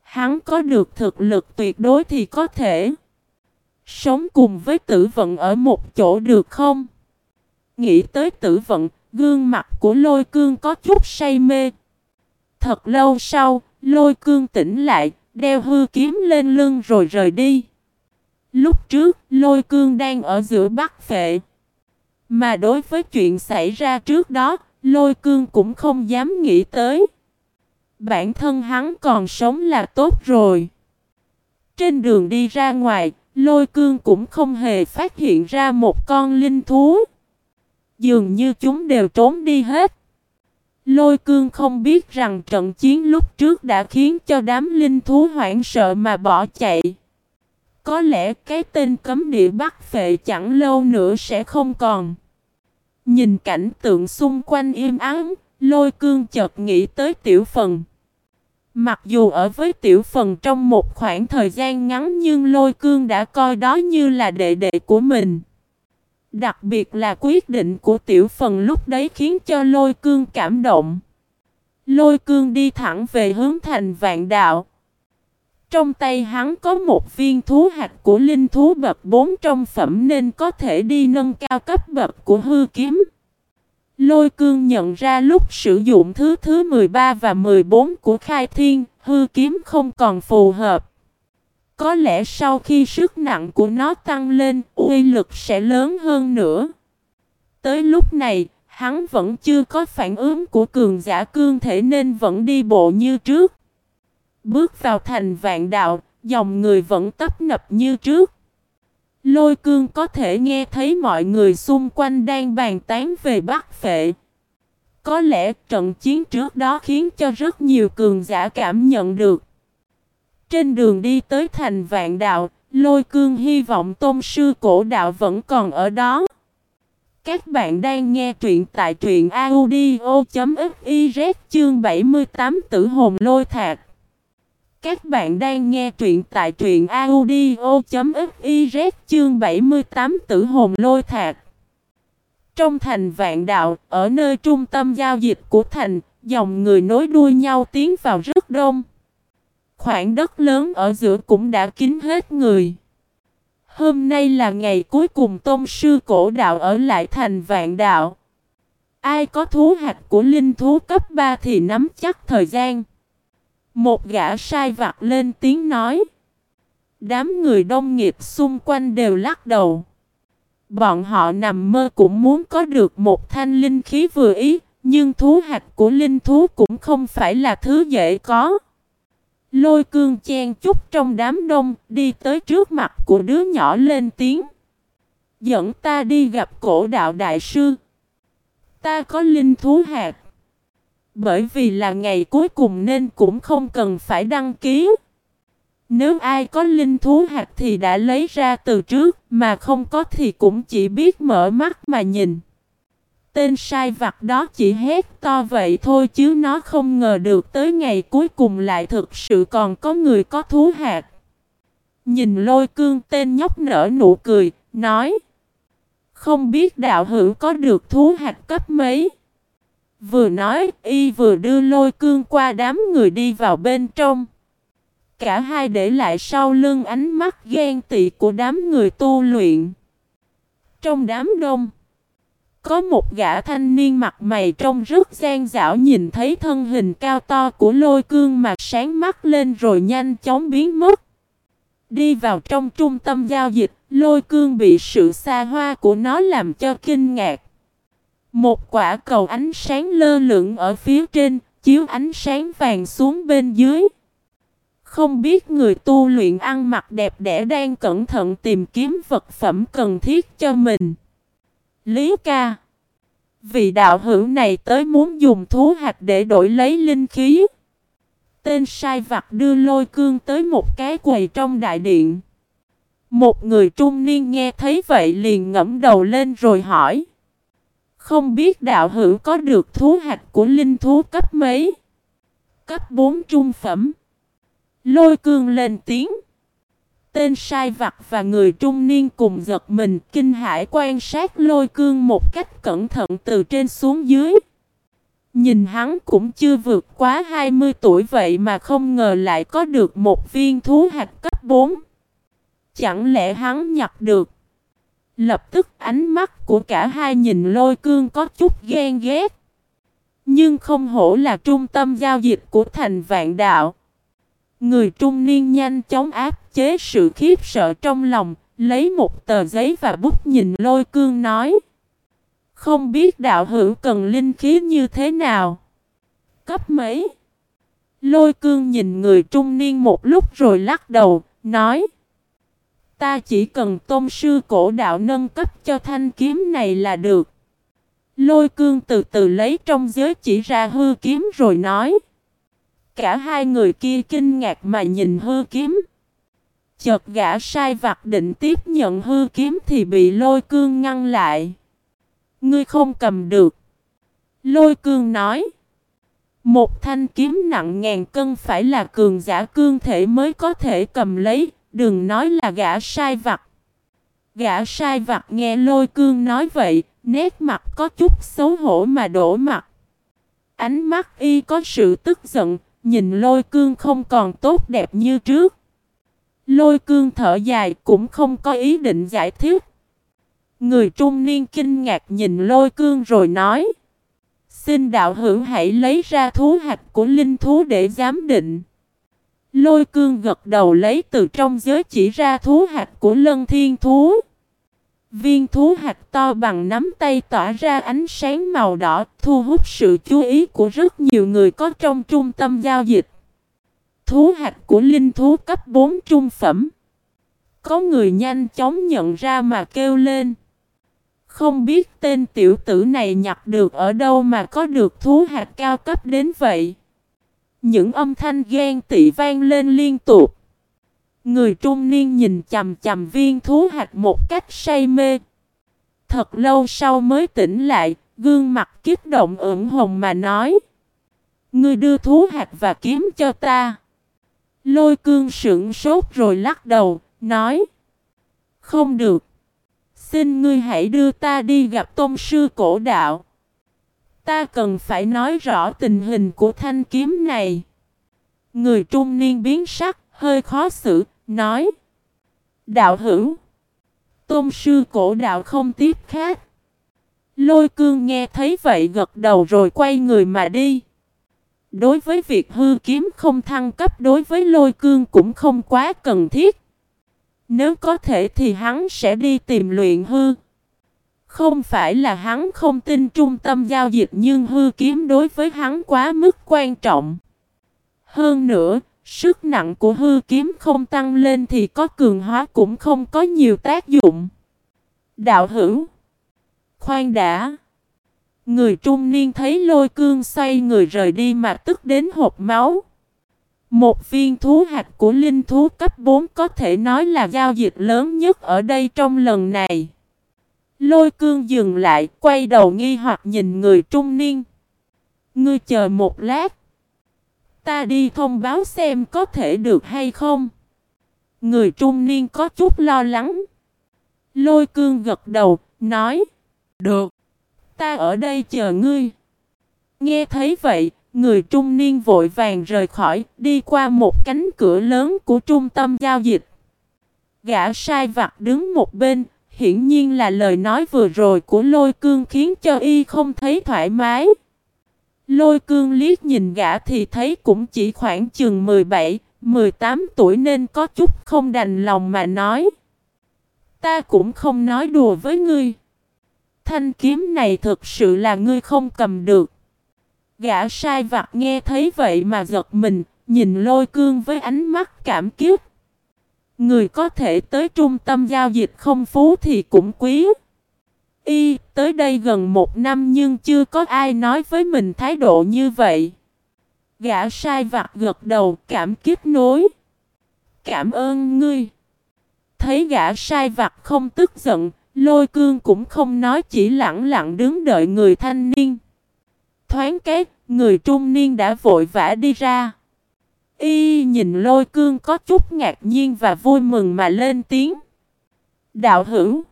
hắn có được thực lực tuyệt đối thì có thể sống cùng với tử vận ở một chỗ được không? Nghĩ tới tử vận, gương mặt của lôi cương có chút say mê. Thật lâu sau, lôi cương tỉnh lại, đeo hư kiếm lên lưng rồi rời đi. Lúc trước, lôi cương đang ở giữa bắc phệ. Mà đối với chuyện xảy ra trước đó, lôi cương cũng không dám nghĩ tới. Bản thân hắn còn sống là tốt rồi. Trên đường đi ra ngoài, lôi cương cũng không hề phát hiện ra một con linh thú. Dường như chúng đều trốn đi hết. Lôi cương không biết rằng trận chiến lúc trước đã khiến cho đám linh thú hoảng sợ mà bỏ chạy. Có lẽ cái tên cấm địa Bắc Phệ chẳng lâu nữa sẽ không còn. Nhìn cảnh tượng xung quanh im ắng, lôi cương chợt nghĩ tới tiểu phần. Mặc dù ở với tiểu phần trong một khoảng thời gian ngắn nhưng lôi cương đã coi đó như là đệ đệ của mình. Đặc biệt là quyết định của tiểu phần lúc đấy khiến cho lôi cương cảm động. Lôi cương đi thẳng về hướng thành vạn đạo. Trong tay hắn có một viên thú hạt của linh thú bậc 4 trong phẩm nên có thể đi nâng cao cấp bậc của hư kiếm. Lôi cương nhận ra lúc sử dụng thứ thứ 13 và 14 của khai thiên, hư kiếm không còn phù hợp. Có lẽ sau khi sức nặng của nó tăng lên, uy lực sẽ lớn hơn nữa. Tới lúc này, hắn vẫn chưa có phản ứng của cường giả cương thể nên vẫn đi bộ như trước. Bước vào thành vạn đạo, dòng người vẫn tấp nập như trước. Lôi cương có thể nghe thấy mọi người xung quanh đang bàn tán về Bắc Phệ. Có lẽ trận chiến trước đó khiến cho rất nhiều cường giả cảm nhận được. Trên đường đi tới thành vạn đạo, lôi cương hy vọng tôn sư cổ đạo vẫn còn ở đó. Các bạn đang nghe truyện tại truyện audio.fiz chương 78 tử hồn lôi thạc. Các bạn đang nghe truyện tại truyện audio.fiz chương 78 tử hồn lôi thạc. Trong thành vạn đạo, ở nơi trung tâm giao dịch của thành, dòng người nối đuôi nhau tiến vào rất đông. Khoảng đất lớn ở giữa cũng đã kín hết người. Hôm nay là ngày cuối cùng tôn sư cổ đạo ở lại thành vạn đạo. Ai có thú hạt của linh thú cấp 3 thì nắm chắc thời gian. Một gã sai vặt lên tiếng nói. Đám người đông nghiệp xung quanh đều lắc đầu. Bọn họ nằm mơ cũng muốn có được một thanh linh khí vừa ý, nhưng thú hạt của linh thú cũng không phải là thứ dễ có. Lôi cương chen chút trong đám đông, đi tới trước mặt của đứa nhỏ lên tiếng. Dẫn ta đi gặp cổ đạo đại sư. Ta có linh thú hạt. Bởi vì là ngày cuối cùng nên cũng không cần phải đăng ký. Nếu ai có linh thú hạt thì đã lấy ra từ trước, mà không có thì cũng chỉ biết mở mắt mà nhìn. Tên sai vặt đó chỉ hét to vậy thôi chứ nó không ngờ được tới ngày cuối cùng lại thực sự còn có người có thú hạt. Nhìn lôi cương tên nhóc nở nụ cười, nói Không biết đạo hữu có được thú hạt cấp mấy? Vừa nói, y vừa đưa lôi cương qua đám người đi vào bên trong. Cả hai để lại sau lưng ánh mắt ghen tị của đám người tu luyện. Trong đám đông, có một gã thanh niên mặt mày trông rất gian dảo nhìn thấy thân hình cao to của lôi cương mà sáng mắt lên rồi nhanh chóng biến mất. Đi vào trong trung tâm giao dịch, lôi cương bị sự xa hoa của nó làm cho kinh ngạc. Một quả cầu ánh sáng lơ lửng ở phía trên, chiếu ánh sáng vàng xuống bên dưới. Không biết người tu luyện ăn mặc đẹp đẽ đang cẩn thận tìm kiếm vật phẩm cần thiết cho mình. Lý ca Vị đạo hữu này tới muốn dùng thú hạt để đổi lấy linh khí. Tên sai vặt đưa lôi cương tới một cái quầy trong đại điện. Một người trung niên nghe thấy vậy liền ngẫm đầu lên rồi hỏi. Không biết đạo hữu có được thú hạt của linh thú cấp mấy? Cấp 4 trung phẩm. Lôi cương lên tiếng. Tên sai vặt và người trung niên cùng giật mình kinh hãi quan sát lôi cương một cách cẩn thận từ trên xuống dưới. Nhìn hắn cũng chưa vượt quá 20 tuổi vậy mà không ngờ lại có được một viên thú hạt cấp 4. Chẳng lẽ hắn nhặt được? Lập tức ánh mắt của cả hai nhìn lôi cương có chút ghen ghét. Nhưng không hổ là trung tâm giao dịch của thành vạn đạo. Người trung niên nhanh chóng áp chế sự khiếp sợ trong lòng, lấy một tờ giấy và bút nhìn lôi cương nói. Không biết đạo hữu cần linh khí như thế nào? Cấp mấy? Lôi cương nhìn người trung niên một lúc rồi lắc đầu, nói. Ta chỉ cần tôn sư cổ đạo nâng cấp cho thanh kiếm này là được. Lôi cương từ từ lấy trong giới chỉ ra hư kiếm rồi nói. Cả hai người kia kinh ngạc mà nhìn hư kiếm. Chợt gã sai vặt định tiếp nhận hư kiếm thì bị lôi cương ngăn lại. Ngươi không cầm được. Lôi cương nói. Một thanh kiếm nặng ngàn cân phải là cường giả cương thể mới có thể cầm lấy, đừng nói là gã sai vặt. Gã sai vặt nghe lôi cương nói vậy, nét mặt có chút xấu hổ mà đổ mặt. Ánh mắt y có sự tức giận, nhìn lôi cương không còn tốt đẹp như trước. Lôi cương thở dài cũng không có ý định giải thích. Người trung niên kinh ngạc nhìn lôi cương rồi nói. Xin đạo hữu hãy lấy ra thú hạch của linh thú để giám định. Lôi cương gật đầu lấy từ trong giới chỉ ra thú hạch của lân thiên thú. Viên thú hạt to bằng nắm tay tỏa ra ánh sáng màu đỏ, thu hút sự chú ý của rất nhiều người có trong trung tâm giao dịch. Thú hạt của linh thú cấp 4 trung phẩm. Có người nhanh chóng nhận ra mà kêu lên. Không biết tên tiểu tử này nhặt được ở đâu mà có được thú hạt cao cấp đến vậy. Những âm thanh ghen tị vang lên liên tục. Người trung niên nhìn chầm chầm viên thú hạt một cách say mê. Thật lâu sau mới tỉnh lại, gương mặt kích động ửng hồng mà nói. Ngươi đưa thú hạt và kiếm cho ta. Lôi cương sững sốt rồi lắc đầu, nói. Không được. Xin ngươi hãy đưa ta đi gặp tôn sư cổ đạo. Ta cần phải nói rõ tình hình của thanh kiếm này. Người trung niên biến sắc, hơi khó xử, nói. Đạo hữu. Tôn sư cổ đạo không tiếp khác. Lôi cương nghe thấy vậy gật đầu rồi quay người mà đi. Đối với việc hư kiếm không thăng cấp đối với lôi cương cũng không quá cần thiết. Nếu có thể thì hắn sẽ đi tìm luyện hư. Không phải là hắn không tin trung tâm giao dịch nhưng hư kiếm đối với hắn quá mức quan trọng. Hơn nữa, sức nặng của hư kiếm không tăng lên thì có cường hóa cũng không có nhiều tác dụng. Đạo hữu Khoan đã Người trung niên thấy lôi cương xoay người rời đi mà tức đến hộp máu. Một viên thú hạt của linh thú cấp 4 có thể nói là giao dịch lớn nhất ở đây trong lần này. Lôi cương dừng lại, quay đầu nghi hoặc nhìn người trung niên. Ngươi chờ một lát. Ta đi thông báo xem có thể được hay không. Người trung niên có chút lo lắng. Lôi cương gật đầu, nói. Được. Ta ở đây chờ ngươi. Nghe thấy vậy, người trung niên vội vàng rời khỏi, đi qua một cánh cửa lớn của trung tâm giao dịch. Gã sai vặt đứng một bên, hiển nhiên là lời nói vừa rồi của lôi cương khiến cho y không thấy thoải mái. Lôi cương liếc nhìn gã thì thấy cũng chỉ khoảng chừng 17, 18 tuổi nên có chút không đành lòng mà nói. Ta cũng không nói đùa với ngươi. Thanh kiếm này thực sự là ngươi không cầm được. Gã sai vặt nghe thấy vậy mà giật mình, nhìn lôi cương với ánh mắt cảm kiếp. Người có thể tới trung tâm giao dịch không phú thì cũng quý. Y, tới đây gần một năm nhưng chưa có ai nói với mình thái độ như vậy. Gã sai vặt gật đầu cảm kích nối. Cảm ơn ngươi. Thấy gã sai vặt không tức giận, lôi cương cũng không nói chỉ lặng lặng đứng đợi người thanh niên. Thoáng cái, người trung niên đã vội vã đi ra. Y nhìn lôi cương có chút ngạc nhiên và vui mừng mà lên tiếng. Đạo hữu.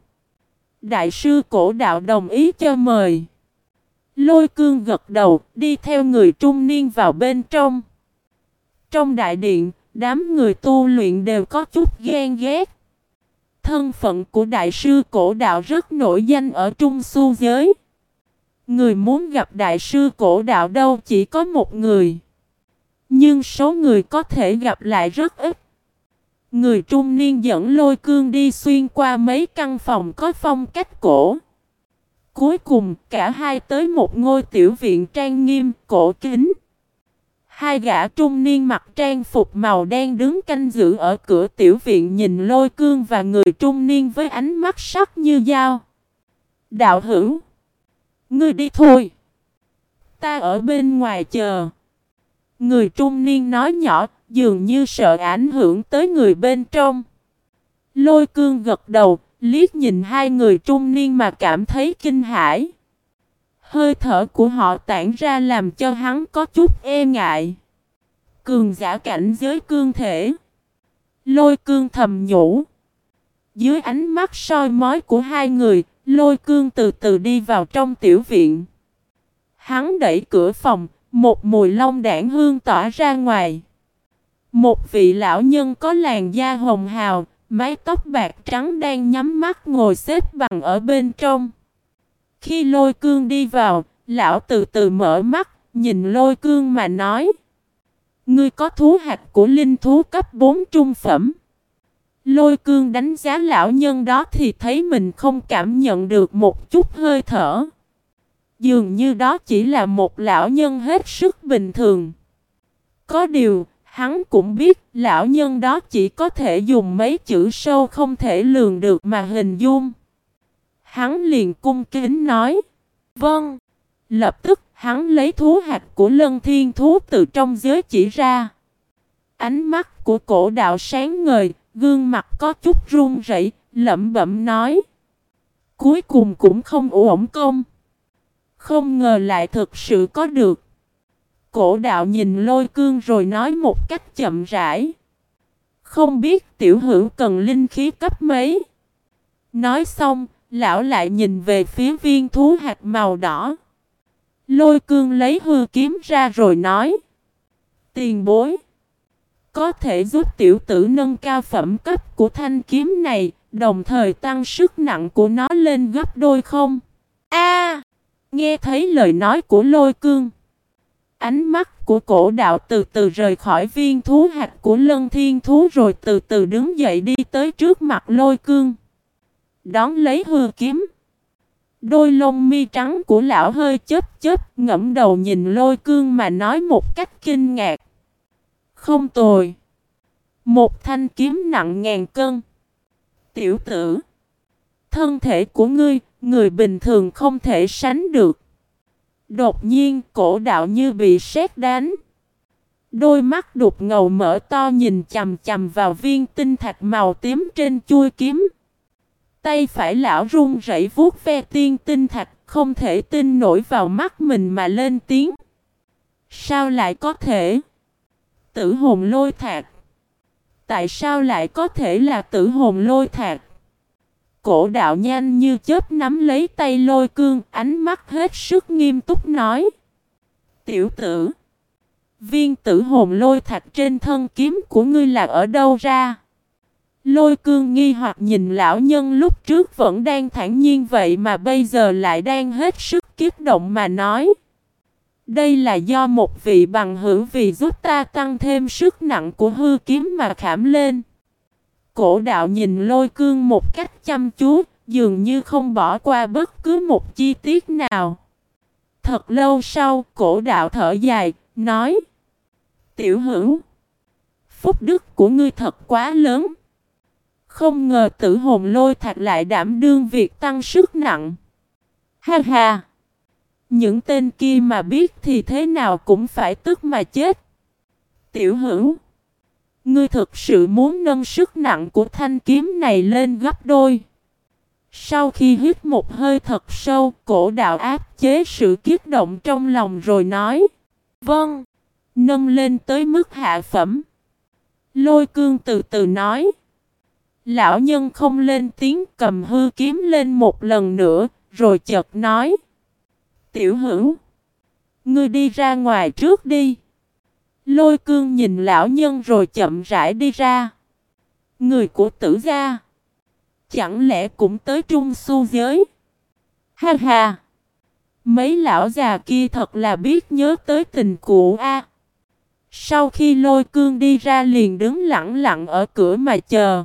Đại sư cổ đạo đồng ý cho mời. Lôi cương gật đầu, đi theo người trung niên vào bên trong. Trong đại điện, đám người tu luyện đều có chút ghen ghét. Thân phận của đại sư cổ đạo rất nổi danh ở trung su giới. Người muốn gặp đại sư cổ đạo đâu chỉ có một người. Nhưng số người có thể gặp lại rất ít. Người trung niên dẫn lôi cương đi xuyên qua mấy căn phòng có phong cách cổ. Cuối cùng cả hai tới một ngôi tiểu viện trang nghiêm, cổ kính. Hai gã trung niên mặc trang phục màu đen đứng canh giữ ở cửa tiểu viện nhìn lôi cương và người trung niên với ánh mắt sắc như dao. Đạo hữu. Ngươi đi thôi. Ta ở bên ngoài chờ. Người trung niên nói nhỏ, dường như sợ ảnh hưởng tới người bên trong. Lôi cương gật đầu, liếc nhìn hai người trung niên mà cảm thấy kinh hãi. Hơi thở của họ tản ra làm cho hắn có chút e ngại. Cường giả cảnh giới cương thể. Lôi cương thầm nhủ. Dưới ánh mắt soi mói của hai người, lôi cương từ từ đi vào trong tiểu viện. Hắn đẩy cửa phòng, một mùi long đảng hương tỏa ra ngoài. Một vị lão nhân có làn da hồng hào, mái tóc bạc trắng đang nhắm mắt ngồi xếp bằng ở bên trong. Khi lôi cương đi vào, lão từ từ mở mắt, nhìn lôi cương mà nói. Ngươi có thú hạt của linh thú cấp 4 trung phẩm. Lôi cương đánh giá lão nhân đó thì thấy mình không cảm nhận được một chút hơi thở. Dường như đó chỉ là một lão nhân hết sức bình thường. Có điều, hắn cũng biết lão nhân đó chỉ có thể dùng mấy chữ sâu không thể lường được mà hình dung. Hắn liền cung kính nói. Vâng. Lập tức hắn lấy thú hạt của lân thiên thú từ trong giới chỉ ra. Ánh mắt của cổ đạo sáng ngời, gương mặt có chút run rẩy, lẩm bẩm nói. Cuối cùng cũng không ổn công. Không ngờ lại thực sự có được. Cổ đạo nhìn lôi cương rồi nói một cách chậm rãi. Không biết tiểu hữu cần linh khí cấp mấy. Nói xong, lão lại nhìn về phía viên thú hạt màu đỏ. Lôi cương lấy hư kiếm ra rồi nói. Tiền bối. Có thể giúp tiểu tử nâng cao phẩm cấp của thanh kiếm này, đồng thời tăng sức nặng của nó lên gấp đôi không? A! nghe thấy lời nói của lôi cương. Ánh mắt của cổ đạo từ từ rời khỏi viên thú hạt của lân thiên thú rồi từ từ đứng dậy đi tới trước mặt lôi cương. Đón lấy hư kiếm. Đôi lông mi trắng của lão hơi chớp chớp ngẫm đầu nhìn lôi cương mà nói một cách kinh ngạc. Không tồi. Một thanh kiếm nặng ngàn cân. Tiểu tử. Thân thể của ngươi, người bình thường không thể sánh được. Đột nhiên cổ đạo như bị sét đánh. Đôi mắt đục ngầu mở to nhìn chầm chầm vào viên tinh thạch màu tím trên chuôi kiếm. Tay phải lão run rẩy vuốt ve tiên tinh thạch, không thể tin nổi vào mắt mình mà lên tiếng. Sao lại có thể? Tử hồn lôi thạc. Tại sao lại có thể là tử hồn lôi thạc? Cổ đạo nhanh như chớp nắm lấy tay lôi cương, ánh mắt hết sức nghiêm túc nói. Tiểu tử. Viên tử hồn lôi thạch trên thân kiếm của ngươi là ở đâu ra? Lôi cương nghi hoặc nhìn lão nhân lúc trước vẫn đang thản nhiên vậy mà bây giờ lại đang hết sức kiếp động mà nói. Đây là do một vị bằng hữu vì giúp ta tăng thêm sức nặng của hư kiếm mà khảm lên. Cổ đạo nhìn lôi cương một cách chăm chú, dường như không bỏ qua bất cứ một chi tiết nào. Thật lâu sau, cổ đạo thở dài, nói Tiểu hữu, phúc đức của ngươi thật quá lớn. Không ngờ tử hồn lôi thạch lại đảm đương việc tăng sức nặng. Ha ha! Những tên kia mà biết thì thế nào cũng phải tức mà chết. Tiểu hữu! Ngươi thực sự muốn nâng sức nặng của thanh kiếm này lên gấp đôi. Sau khi hít một hơi thật sâu, cổ đạo áp chế sự kiết động trong lòng rồi nói. Vâng, nâng lên tới mức hạ phẩm. Lôi cương từ từ nói. Lão nhân không lên tiếng cầm hư kiếm lên một lần nữa, rồi chợt nói. Tiểu hữu, ngươi đi ra ngoài trước đi. Lôi cương nhìn lão nhân rồi chậm rãi đi ra. Người của tử gia. Chẳng lẽ cũng tới trung su giới? Ha ha! Mấy lão già kia thật là biết nhớ tới tình cũ a. Sau khi lôi cương đi ra liền đứng lặng lặng ở cửa mà chờ.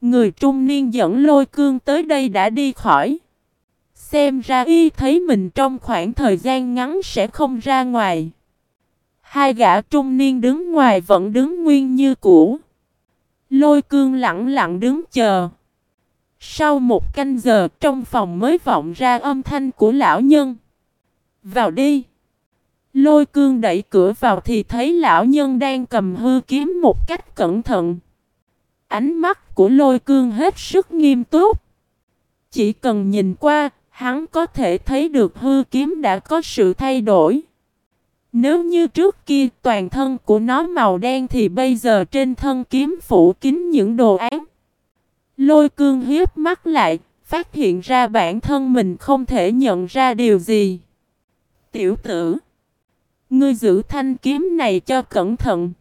Người trung niên dẫn lôi cương tới đây đã đi khỏi. Xem ra y thấy mình trong khoảng thời gian ngắn sẽ không ra ngoài. Hai gã trung niên đứng ngoài vẫn đứng nguyên như cũ. Lôi cương lặng lặng đứng chờ. Sau một canh giờ trong phòng mới vọng ra âm thanh của lão nhân. Vào đi. Lôi cương đẩy cửa vào thì thấy lão nhân đang cầm hư kiếm một cách cẩn thận. Ánh mắt của lôi cương hết sức nghiêm túc. Chỉ cần nhìn qua, hắn có thể thấy được hư kiếm đã có sự thay đổi. Nếu như trước kia toàn thân của nó màu đen thì bây giờ trên thân kiếm phủ kín những đồ án. Lôi cương hiếp mắt lại, phát hiện ra bản thân mình không thể nhận ra điều gì. Tiểu tử, ngươi giữ thanh kiếm này cho cẩn thận.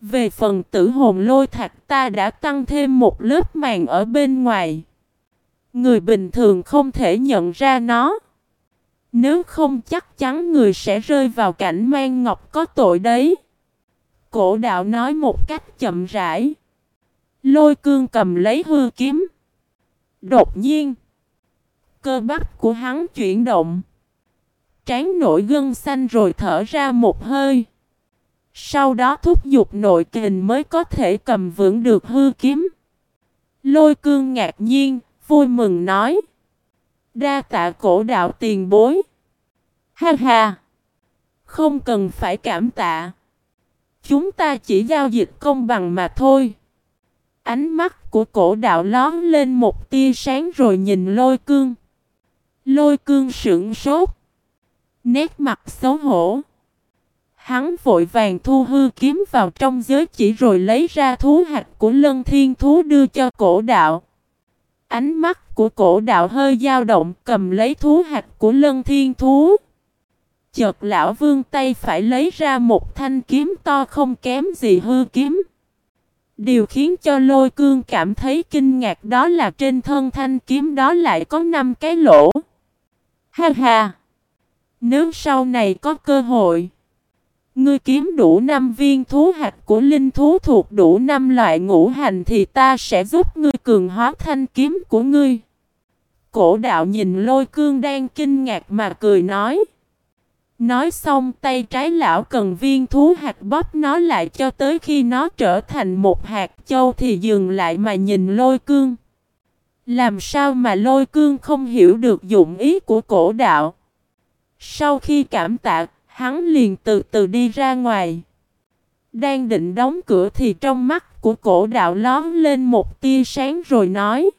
Về phần tử hồn lôi thạch ta đã tăng thêm một lớp màng ở bên ngoài. Người bình thường không thể nhận ra nó. Nếu không chắc chắn người sẽ rơi vào cảnh mang ngọc có tội đấy. Cổ đạo nói một cách chậm rãi. Lôi cương cầm lấy hư kiếm. Đột nhiên. Cơ bắp của hắn chuyển động. Trán nổi gân xanh rồi thở ra một hơi. Sau đó thúc giục nội kình mới có thể cầm vững được hư kiếm. Lôi cương ngạc nhiên, vui mừng nói. Đa tạ cổ đạo tiền bối. Ha ha! Không cần phải cảm tạ. Chúng ta chỉ giao dịch công bằng mà thôi. Ánh mắt của cổ đạo lón lên một tia sáng rồi nhìn lôi cương. Lôi cương sững sốt. Nét mặt xấu hổ. Hắn vội vàng thu hư kiếm vào trong giới chỉ rồi lấy ra thú hạt của lân thiên thú đưa cho cổ đạo. Ánh mắt của cổ đạo hơi dao động cầm lấy thú hạt của lân thiên thú. Chợt lão vương tay phải lấy ra một thanh kiếm to không kém gì hư kiếm. Điều khiến cho lôi cương cảm thấy kinh ngạc đó là trên thân thanh kiếm đó lại có 5 cái lỗ. Ha ha! Nếu sau này có cơ hội, ngươi kiếm đủ 5 viên thú hạt của linh thú thuộc đủ 5 loại ngũ hành thì ta sẽ giúp ngươi cường hóa thanh kiếm của ngươi. Cổ đạo nhìn lôi cương đang kinh ngạc mà cười nói. Nói xong tay trái lão cần viên thú hạt bóp nó lại cho tới khi nó trở thành một hạt châu thì dừng lại mà nhìn lôi cương. Làm sao mà lôi cương không hiểu được dụng ý của cổ đạo. Sau khi cảm tạ, hắn liền từ từ đi ra ngoài. Đang định đóng cửa thì trong mắt của cổ đạo lón lên một tia sáng rồi nói.